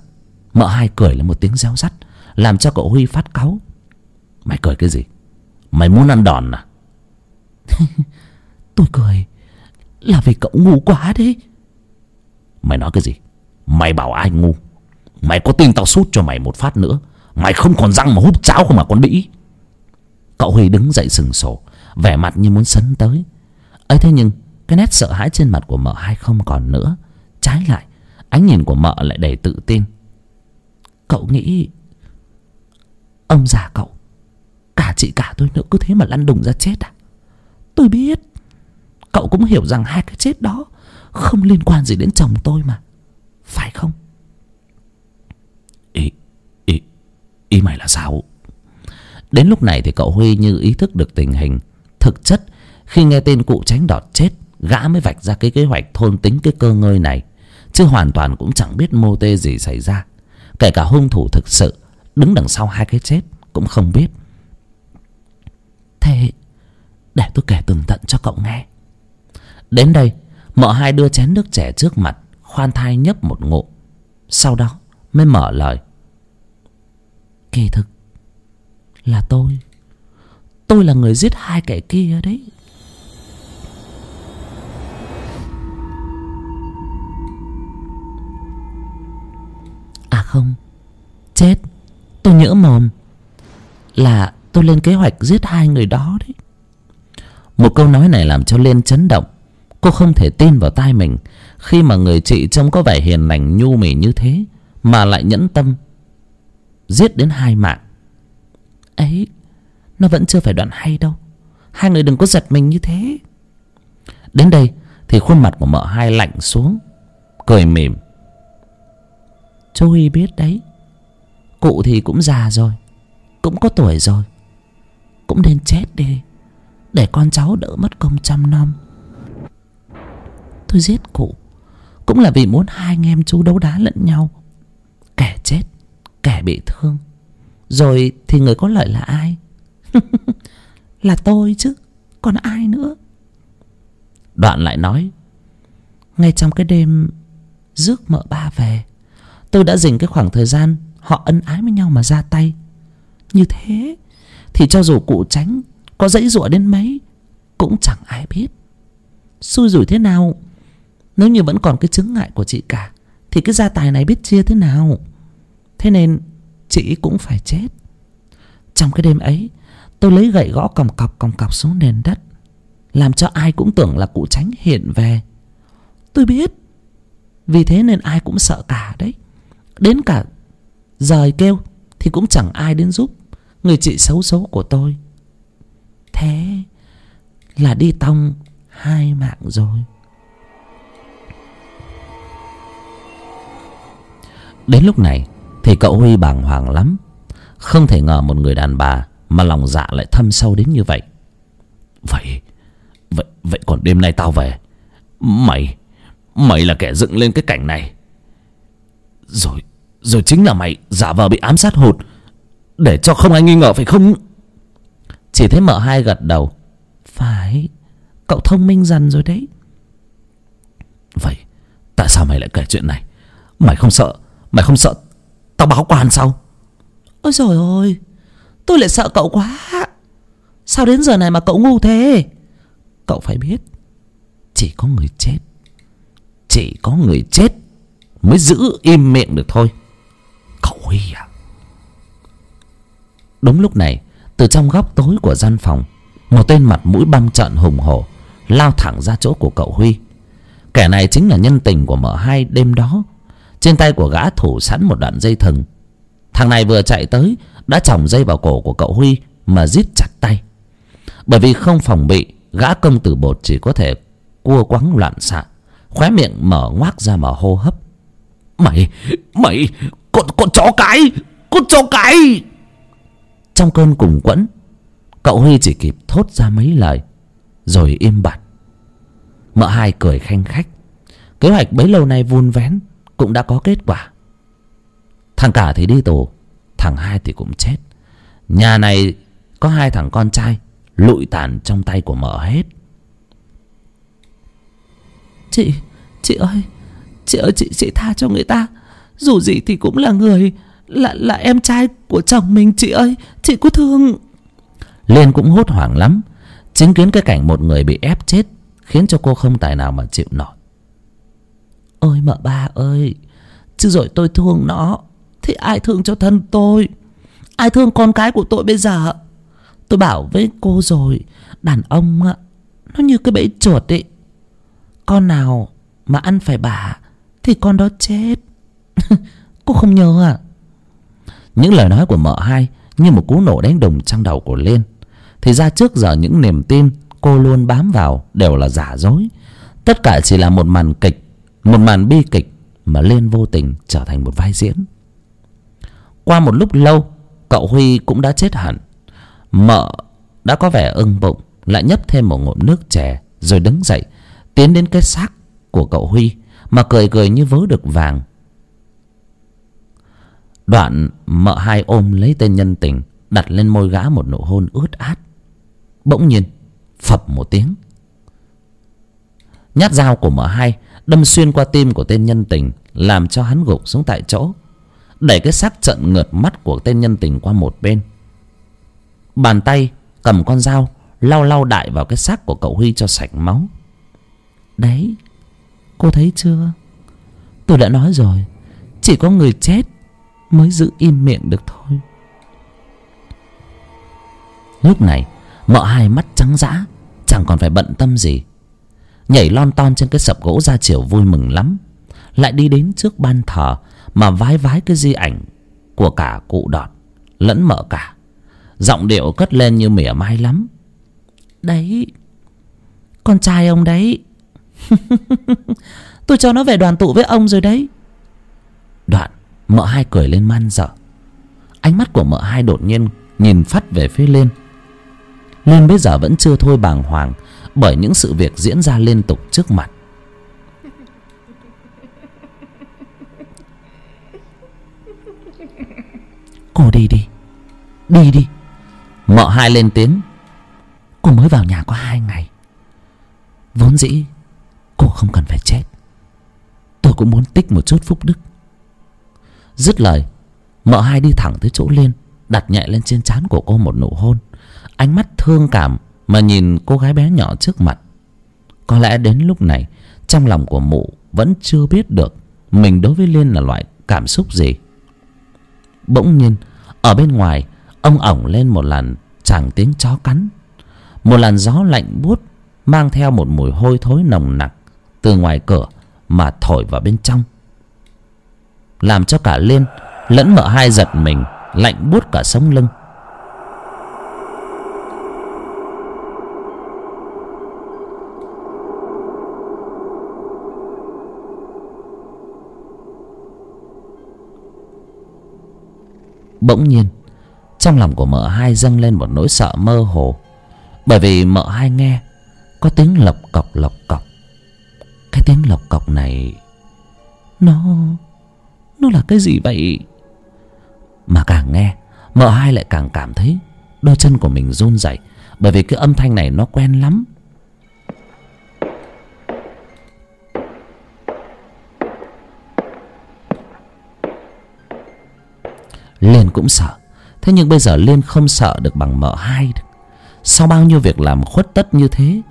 mợ hai cười lên một tiếng réo rắt, làm cho cậu huy phát cáu. Mày cười cái gì? Mày muốn ăn đòn à? (laughs) Tôi cười là vì cậu ngu quá đấy mày nói cái gì? Mày bảo ai ngu? Mày có tin tao sút cho mày một phát nữa? Mày không còn răng mà hút cháo không mà con bĩ cậu huy đứng dậy sừng sổ, vẻ mặt như muốn sấn tới. Ấy thế nhưng, cái nét sợ hãi trên mặt của mợ hai không còn nữa. Trái lại, ánh nhìn của mợ lại đầy tự tin. Cậu nghĩ, ông già cậu, cả chị cả tôi nữa cứ thế mà lăn đùng ra chết à? Tôi biết, cậu cũng hiểu rằng hai cái chết đó không liên quan gì đến chồng tôi mà. Phải không? Ý ý ý mày là sao? Đến lúc này thì cậu huy như ý thức được tình hình. Thực chất khi nghe tên cụ tránh đọt chết gã mới vạch ra cái kế hoạch thôn tính cái cơ ngơi này. Chứ hoàn toàn cũng chẳng biết mô tê gì xảy ra. Kể cả hung thủ thực sự đứng đằng sau hai cái chết cũng không biết. Thế để tôi kể tường tận cho cậu nghe. Đến đây mợ hai đưa chén nước trẻ trước mặt, khoan thai nhấp một ngụm. Sau đó mới mở lời. Kỳ thực là tôi. Tôi là người giết hai kẻ kia đấy. À không, chết. Tôi nhỡ mồm là tôi lên kế hoạch giết hai người đó đấy. Một câu nói này làm cho liên chấn động cô không thể tin vào tai mình khi mà người chị trông có vẻ hiền lành, nhu mì như thế, mà lại nhẫn tâm giết đến hai mạng. Ấy, nó vẫn chưa phải đoạn hay đâu. Hai người đừng có giật mình như thế. Đến đây thì khuôn mặt của mợ hai lạnh xuống, cười mỉm. Chú huy biết đấy. Cụ thì cũng già rồi, cũng có tuổi rồi. Cũng nên chết đi, để con cháu đỡ mất công chăm nom tôi giết cụ. Cũng là vì muốn hai anh em chú đấu đá lẫn nhau. Kẻ chết, kẻ bị thương. Rồi thì người có lợi là ai? (laughs) Là tôi chứ, còn ai nữa? Đoạn lại nói, ngay trong cái đêm rước mợ ba về, tôi đã dành cái khoảng thời gian họ ân ái với nhau mà ra tay. Như thế thì cho dù cụ tránh có dãy dụa đến mấy, cũng chẳng ai biết. Xui rủi thế nào nếu như vẫn còn cái chứng ngại của chị cả, thì cái gia tài này biết chia thế nào? Thế nên chị cũng phải chết. Trong cái đêm ấy, tôi lấy gậy gõ còng cọc còng cọc xuống nền đất, làm cho ai cũng tưởng là cụ tránh hiện về. Tôi biết, vì thế nên ai cũng sợ cả đấy. Đến cả rời kêu thì cũng chẳng ai đến giúp người chị xấu xấu của tôi. Thế là đi tong hai mạng rồi. Đến lúc này thì cậu huy bàng hoàng lắm. Không thể ngờ một người đàn bà mà lòng dạ lại thâm sâu đến như vậy. Vậy vậy vậy còn đêm nay tao về. Mày mày là kẻ dựng lên cái cảnh này. Rồi rồi chính là mày giả vờ bị ám sát hụt, để cho không ai nghi ngờ phải không? Chỉ thấy mợ hai gật đầu. Phải, cậu thông minh dần rồi đấy. Vậy, tại sao mày lại kể chuyện này? Mày không sợ mày không sợ tao báo quan sao? Ôi trời ơi tôi lại sợ cậu quá. Sao đến giờ này mà cậu ngu thế? Cậu phải biết chỉ có người chết chỉ có người chết mới giữ im miệng được thôi. Cậu huy à? Đúng lúc này từ trong góc tối của gian phòng một tên mặt mũi băm trợn hùng hổ lao thẳng ra chỗ của cậu huy. Kẻ này chính là nhân tình của mợ hai đêm đó trên tay của gã thủ sẵn một đoạn dây thừng. Thằng này vừa chạy tới, đã chòng dây vào cổ của cậu huy mà rít chặt tay. Bởi vì không phòng bị, gã công tử bột chỉ có thể cua quắng loạn xạ, khóe miệng mở ngoác ra mà hô hấp. Mày mày, con con chó cái, con chó cái! Trong cơn cùng quẫn, cậu huy chỉ kịp thốt ra mấy lời, rồi im bặt. Mợ hai cười khanh khách. Kế hoạch bấy lâu nay vun vén cũng đã có kết quả. Thằng cả thì đi tù thằng hai thì cũng chết. Nhà này có hai thằng con trai lụi tàn trong tay của mợ hết. Chị Chị ơi Chị ơi chị, chị tha cho người ta. Dù gì thì cũng là người Là là em trai của chồng mình chị ơi. Chị có thương. Liên cũng hốt hoảng lắm. Chứng kiến cái cảnh một người bị ép chết khiến cho cô không tài nào mà chịu nổi Ôi mợ ba ơi, Chứ rồi tôi thương nó Thì ai thương cho thân tôi? Ai thương con cái của tôi bây giờ? Tôi bảo với cô rồi, Đàn ông á, Nó như cái bẫy chuột ấy. Con nào mà ăn phải bả Thì con đó chết. (laughs) Cô không nhớ à? Những lời nói của mợ hai như một cú nổ đánh đùng trong đầu của liên. Thì ra trước giờ những niềm tin cô luôn bám vào đều là giả dối. Tất cả chỉ là một màn kịch một màn bi kịch mà liên vô tình trở thành một vai diễn. Qua một lúc lâu, cậu huy cũng đã chết hẳn. Mợ đã có vẻ ưng bụng, lại nhấp thêm một ngụm nước chè rồi đứng dậy, tiến đến cái xác của cậu huy mà cười cười như vớ được vàng. Đoạn mợ hai ôm lấy tên nhân tình, đặt lên môi gã một nụ hôn ướt át. Bỗng nhiên, phập một tiếng. Nhát dao của mợ hai đâm xuyên qua tim của tên nhân tình, làm cho hắn gục xuống tại chỗ. Đẩy cái xác trận ngợt mắt của tên nhân tình qua một bên. Bàn tay cầm con dao, lau lau đại vào cái xác của cậu huy cho sạch máu. Đấy, Cô thấy chưa? Tôi đã nói rồi, Chỉ có người chết Mới giữ im miệng được thôi. Lúc này mợ hai mắt trắng dã, chẳng còn phải bận tâm gì nhảy lon ton trên cái sập gỗ ra chiều vui mừng lắm. Lại đi đến trước ban thờ mà vái vái cái di ảnh của cả cụ đọt lẫn mợ cả. Giọng điệu cất lên như mỉa mai lắm. Đấy, Con trai ông đấy. (laughs) Tôi cho nó về đoàn tụ với ông rồi đấy. Đoạn, mợ hai cười lên man dợ. Ánh mắt của mợ hai đột nhiên nhìn phát về phía lên lên bây giờ vẫn chưa thôi bàng hoàng bởi những sự việc diễn ra liên tục trước mặt. Cô đi đi. Đi đi. Mợ hai lên tiếng. Cô mới vào nhà có hai ngày. Vốn dĩ Cô không cần phải chết. Tôi cũng muốn tích một chút phúc đức. Dứt lời mợ hai đi thẳng tới chỗ liên đặt nhẹ lên trên trán của cô một nụ hôn. Ánh mắt thương cảm mà nhìn cô gái bé nhỏ trước mặt. Có lẽ đến lúc này, trong lòng của mụ vẫn chưa biết được mình đối với liên là loại cảm xúc gì. Bỗng nhiên, ở bên ngoài, ông ổng lên một làn tràng tiếng chó cắn. Một làn gió lạnh buốt mang theo một mùi hôi thối nồng nặc từ ngoài cửa mà thổi vào bên trong. Làm cho cả liên lẫn mợ hai giật mình, lạnh buốt cả sống lưng. Bỗng nhiên, trong lòng của mợ hai dâng lên một nỗi sợ mơ hồ. Bởi vì mợ hai nghe, có tiếng lộc cọc lộc cọc cái tiếng lộc cọc này, Nó Nó là cái gì vậy? Mà càng nghe, mợ hai lại càng cảm thấy đôi chân của mình run rẩy. Bởi vì cái âm thanh này nó quen lắm. Liên cũng sợ. Thế nhưng bây giờ liên không sợ được bằng mợ hai được. Sau bao nhiêu việc làm khuất tất như thế?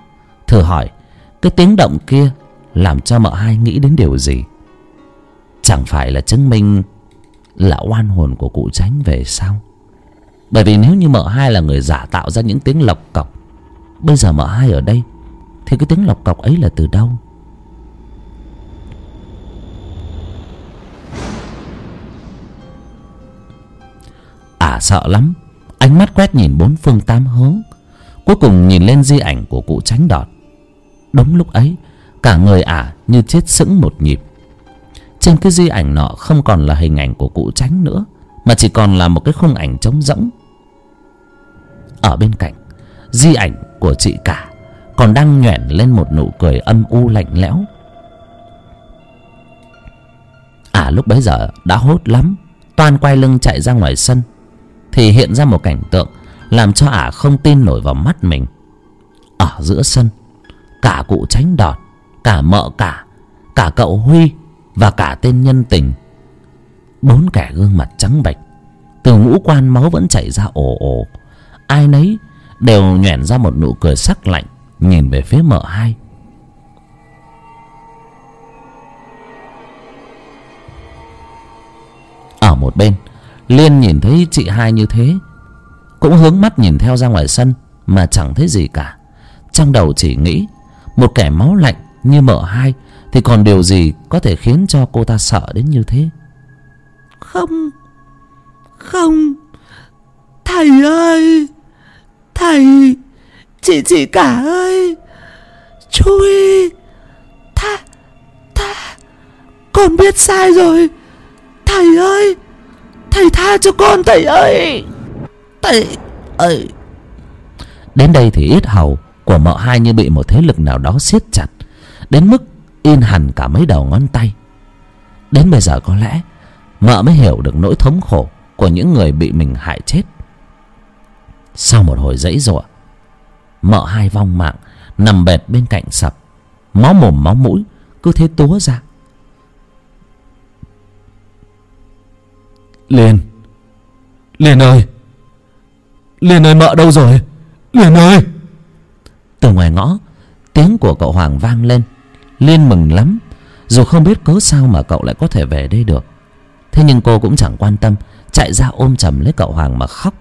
Thử hỏi, cái tiếng động kia làm cho mợ hai nghĩ đến điều gì? Chẳng phải là chứng minh là oan hồn của cụ tránh về sau bởi vì nếu như mợ hai là người giả tạo ra những tiếng lộc cọc bây giờ mợ hai ở đây, thì cái tiếng lộc cọc ấy là từ đâu? Sợ lắm. Ánh mắt quét nhìn bốn phương tám hướng, cuối cùng nhìn lên di ảnh của cụ tránh đọt. Đúng lúc ấy, cả người ả à như chết sững một nhịp. Trên cái di ảnh nọ không còn là hình ảnh của cụ tránh nữa, mà chỉ còn là một cái khung ảnh trống rỗng. Ở bên cạnh, di ảnh của chị cả còn đang nhoẻn lên một nụ cười âm u lạnh lẽo. À lúc bấy giờ đã hốt lắm. Toan quay lưng chạy ra ngoài sân thì hiện ra một cảnh tượng làm cho ả không tin nổi vào mắt mình. Ở giữa sân, cả cụ tránh đọt, cả mợ cả cả cậu huy và cả tên nhân tình. Bốn kẻ gương mặt trắng bệch, từ ngũ quan máu vẫn chảy ra ồ ồ. Ai nấy đều nhoẻn ra một nụ cười sắc lạnh, nhìn về phía mợ hai. Ở một bên liên nhìn thấy chị hai như thế, cũng hướng mắt nhìn theo ra ngoài sân mà chẳng thấy gì cả. Trong đầu chỉ nghĩ, một kẻ máu lạnh như mợ hai thì còn điều gì có thể khiến cho cô ta sợ đến như thế? Không Không. Thầy ơi, Thầy, Chị chị cả ơi. Chui, Tha Tha. Con biết sai rồi. Thầy ơi Thầy tha cho con, thầy ơi. Thầy ơi. Đến đây thì ít hầu, của mợ hai như bị một thế lực nào đó siết chặt, đến mức in hẳn cả mấy đầu ngón tay. Đến bây giờ có lẽ, mợ mới hiểu được nỗi thống khổ của những người bị mình hại chết. Sau một hồi dãy giụa mợ hai vong mạng, nằm bệt bên cạnh sập máu mồm máu mũi, cứ thế túa ra. Liên. Liên ơi. Liên ơi mợ đâu rồi? Liên ơi. Từ ngoài ngõ, tiếng của cậu hoàng vang lên. Liên mừng lắm. Dù không biết cớ sao mà cậu lại có thể về đây được. Thế nhưng cô cũng chẳng quan tâm. Chạy ra ôm chầm lấy cậu hoàng mà khóc.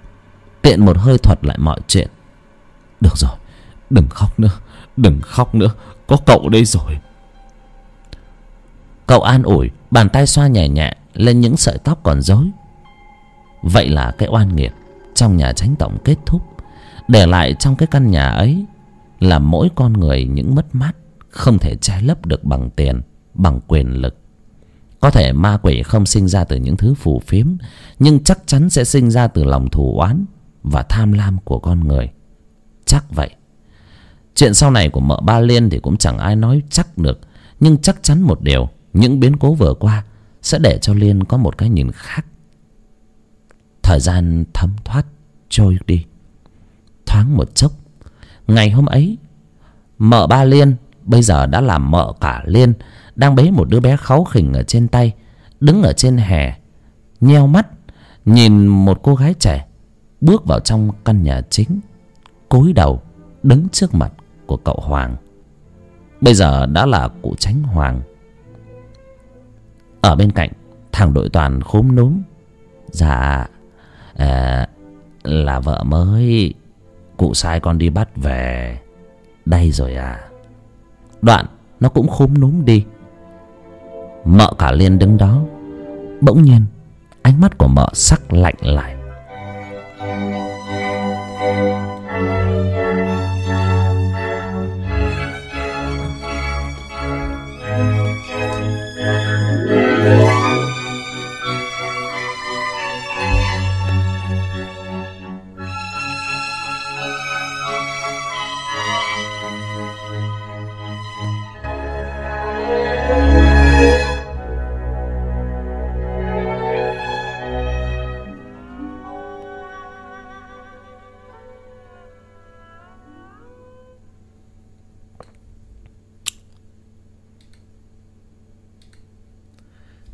Tiện một hơi thuật lại mọi chuyện. Được rồi. Đừng khóc nữa. Đừng khóc nữa. Có cậu đây rồi. Cậu an ủi, bàn tay xoa nhẹ nhẹ lên những sợi tóc còn rối vậy là cái oan nghiệt trong nhà tránh tổng kết thúc. Để lại trong cái căn nhà ấy là mỗi con người những mất mát không thể che lấp được bằng tiền, bằng quyền lực. Có thể ma quỷ không sinh ra từ những thứ phù phiếm, nhưng chắc chắn sẽ sinh ra từ lòng thù oán và tham lam của con người. Chắc vậy. Chuyện sau này của mợ ba liên thì cũng chẳng ai nói chắc được, nhưng chắc chắn một điều, những biến cố vừa qua sẽ để cho liên có một cái nhìn khác thời gian thấm thoát trôi đi. Thoáng một chốc, ngày hôm ấy, mợ ba liên bây giờ đã làm mợ cả liên, đang bế một đứa bé kháu khỉnh ở trên tay, đứng ở trên hè, nheo mắt, nhìn một cô gái trẻ bước vào trong căn nhà chính, cúi đầu đứng trước mặt của cậu hoàng. Bây giờ đã là cụ tránh hoàng. Ở bên cạnh, thằng đội toàn khốm núm dạ à, là vợ mới cụ sai con đi bắt về. Đây rồi à. Đoạn nó cũng khúm núm đi. Mợ cả liên đứng đó. Bỗng nhiên ánh mắt của mợ sắc lạnh lại.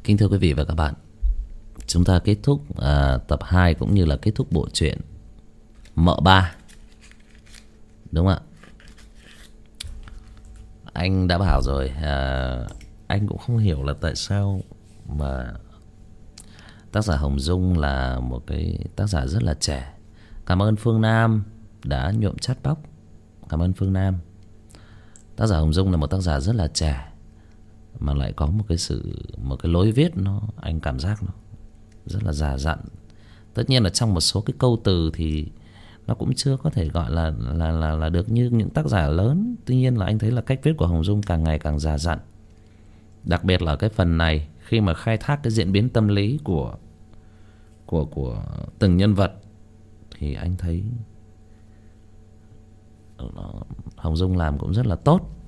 Kính thưa quý vị và các bạn chúng ta kết thúc à, tập 2 cũng như là kết thúc bộ truyện mợ ba. Đúng không ạ? Anh đã bảo rồi à, anh cũng không hiểu là tại sao mà tác giả hồng dung là một cái tác giả rất là trẻ. Cảm ơn phương nam đã nhuộm chát bóc. Cảm ơn phương nam. Tác giả hồng dung là một tác giả rất là trẻ mà lại có một cái sự, một cái lối viết nó, anh cảm giác nó rất là già dặn. Tất nhiên là trong một số cái câu từ thì nó cũng chưa có thể gọi là là là là được như những tác giả lớn. Tuy nhiên là anh thấy là cách viết của hồng dung càng ngày càng già dặn. Đặc biệt là cái phần này, khi mà khai thác cái diễn biến tâm lý của của của từng nhân vật, thì anh thấy hồng dung làm cũng rất là tốt.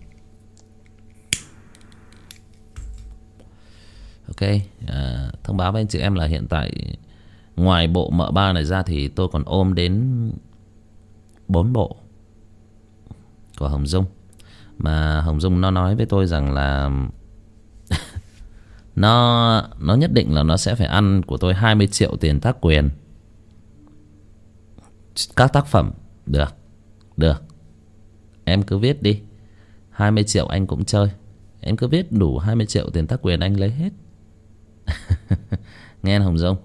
Ok à, thông báo với anh chị em là hiện tại ngoài bộ mợ ba này ra thì tôi còn ôm đến bốn bộ của hồng dung. Mà hồng dung nó nói với tôi rằng là (laughs) nó nó nhất định là nó sẽ phải ăn của tôi 20 triệu tiền tác quyền. Các tác phẩm được được. Em cứ viết đi 20 triệu anh cũng chơi. Em cứ viết đủ 20 triệu tiền tác quyền anh lấy hết. (laughs) nghe hồng dung.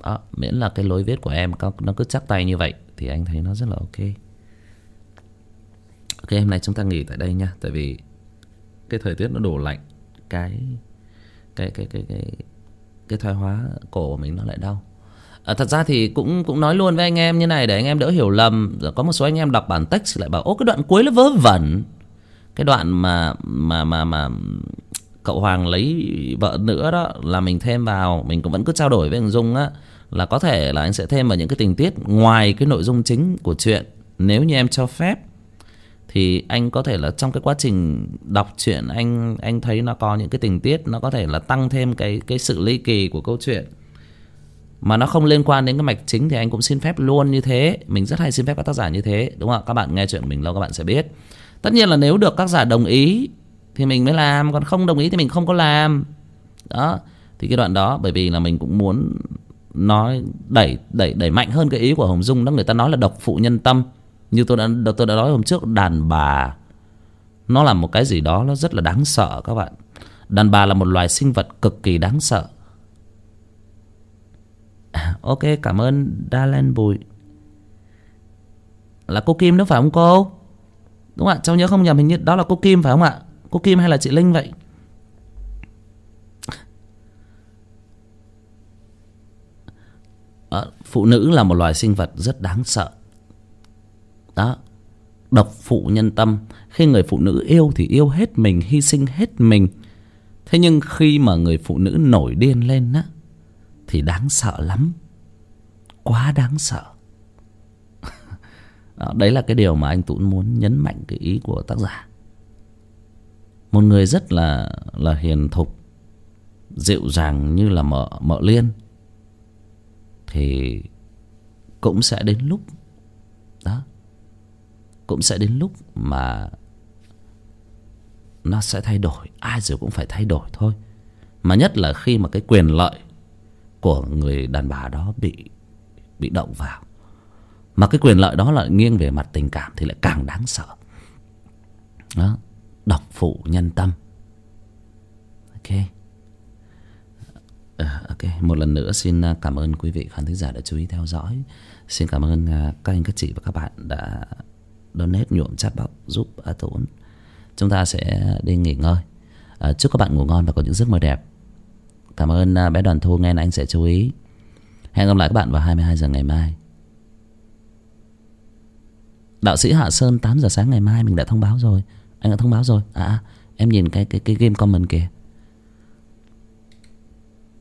À, miễn là cái lối viết của em nó cứ chắc tay như vậy thì anh thấy nó rất là ok. Ok hôm nay chúng ta nghỉ tại đây nha tại vì cái thời tiết nó đổ lạnh cái cái cái cái cái cái thoái hóa cổ của mình nó lại đau. À, thật ra thì cũng cũng nói luôn với anh em như này để anh em đỡ hiểu lầm có một số anh em đọc bản text lại bảo ô cái đoạn cuối nó vớ vẩn. Cái đoạn mà mà mà mà cậu hoàng lấy vợ nữa đó, là mình thêm vào, mình cũng vẫn cứ trao đổi với anh dung á, là có thể là anh sẽ thêm vào những cái tình tiết ngoài cái nội dung chính của chuyện. Nếu như em cho phép, thì anh có thể là trong cái quá trình đọc truyện anh anh thấy nó có những cái tình tiết, nó có thể là tăng thêm cái cái sự ly kỳ của câu chuyện. Mà nó không liên quan đến cái mạch chính thì anh cũng xin phép luôn như thế. Mình rất hay xin phép các tác giả như thế, đúng không ạ? Các bạn nghe chuyện mình lâu các bạn sẽ biết. Tất nhiên là nếu được các giả đồng ý thì mình mới làm, còn không đồng ý thì mình không có làm. Đó, thì cái đoạn đó, bởi vì là mình cũng muốn nói, đẩy đẩy đẩy mạnh hơn cái ý của hồng dung đó. Người ta nói là độc phụ nhân tâm. Như tôi đã tôi đã nói hôm trước, đàn bà, nó là một cái gì đó nó rất là đáng sợ các bạn. Đàn bà là một loài sinh vật cực kỳ đáng sợ. À, ok, cảm ơn Dalen Bùi. Là cô Kim đó phải không cô? Đúng ạ? Cháu nhớ không nhầm, hình như đó là cô Kim phải không ạ? Cô Kim hay là chị Linh vậy? À, phụ nữ là một loài sinh vật rất đáng sợ. Đó độc phụ nhân tâm. Khi người phụ nữ yêu thì yêu hết mình hy sinh hết mình. Thế nhưng khi mà người phụ nữ nổi điên lên á thì đáng sợ lắm. Quá đáng sợ. (laughs) Đó, đấy là cái điều mà anh tún muốn nhấn mạnh cái ý của tác giả một người rất là là hiền thục, dịu dàng như là mợ mợ liên. Thì cũng sẽ đến lúc, đó, cũng sẽ đến lúc mà nó sẽ thay đổi. Ai rồi cũng phải thay đổi thôi. Mà nhất là khi mà cái quyền lợi của người đàn bà đó bị bị động vào. Mà cái quyền lợi đó lại nghiêng về mặt tình cảm thì lại càng đáng sợ. Đó độc phụ nhân tâm. Ok. Ờ, ok. Một lần nữa xin ờ, cảm ơn quý vị khán thính giả đã chú ý theo dõi. Xin cảm ơn ờ, các anh các chị và các bạn đã donate nhuộm chat bóc giúp A Tốn. Chúng ta sẽ đi nghỉ ngơi. À, chúc các bạn ngủ ngon và có những giấc mơ đẹp. Cảm ơn bé đoàn thu nghe anh sẽ chú ý. Hẹn gặp lại các bạn vào 22 giờ ngày mai. Đạo sĩ hạ sơn 8 giờ sáng ngày mai mình đã thông báo rồi anh đã thông báo rồi. À, à em nhìn cái cái cái game comment kìa.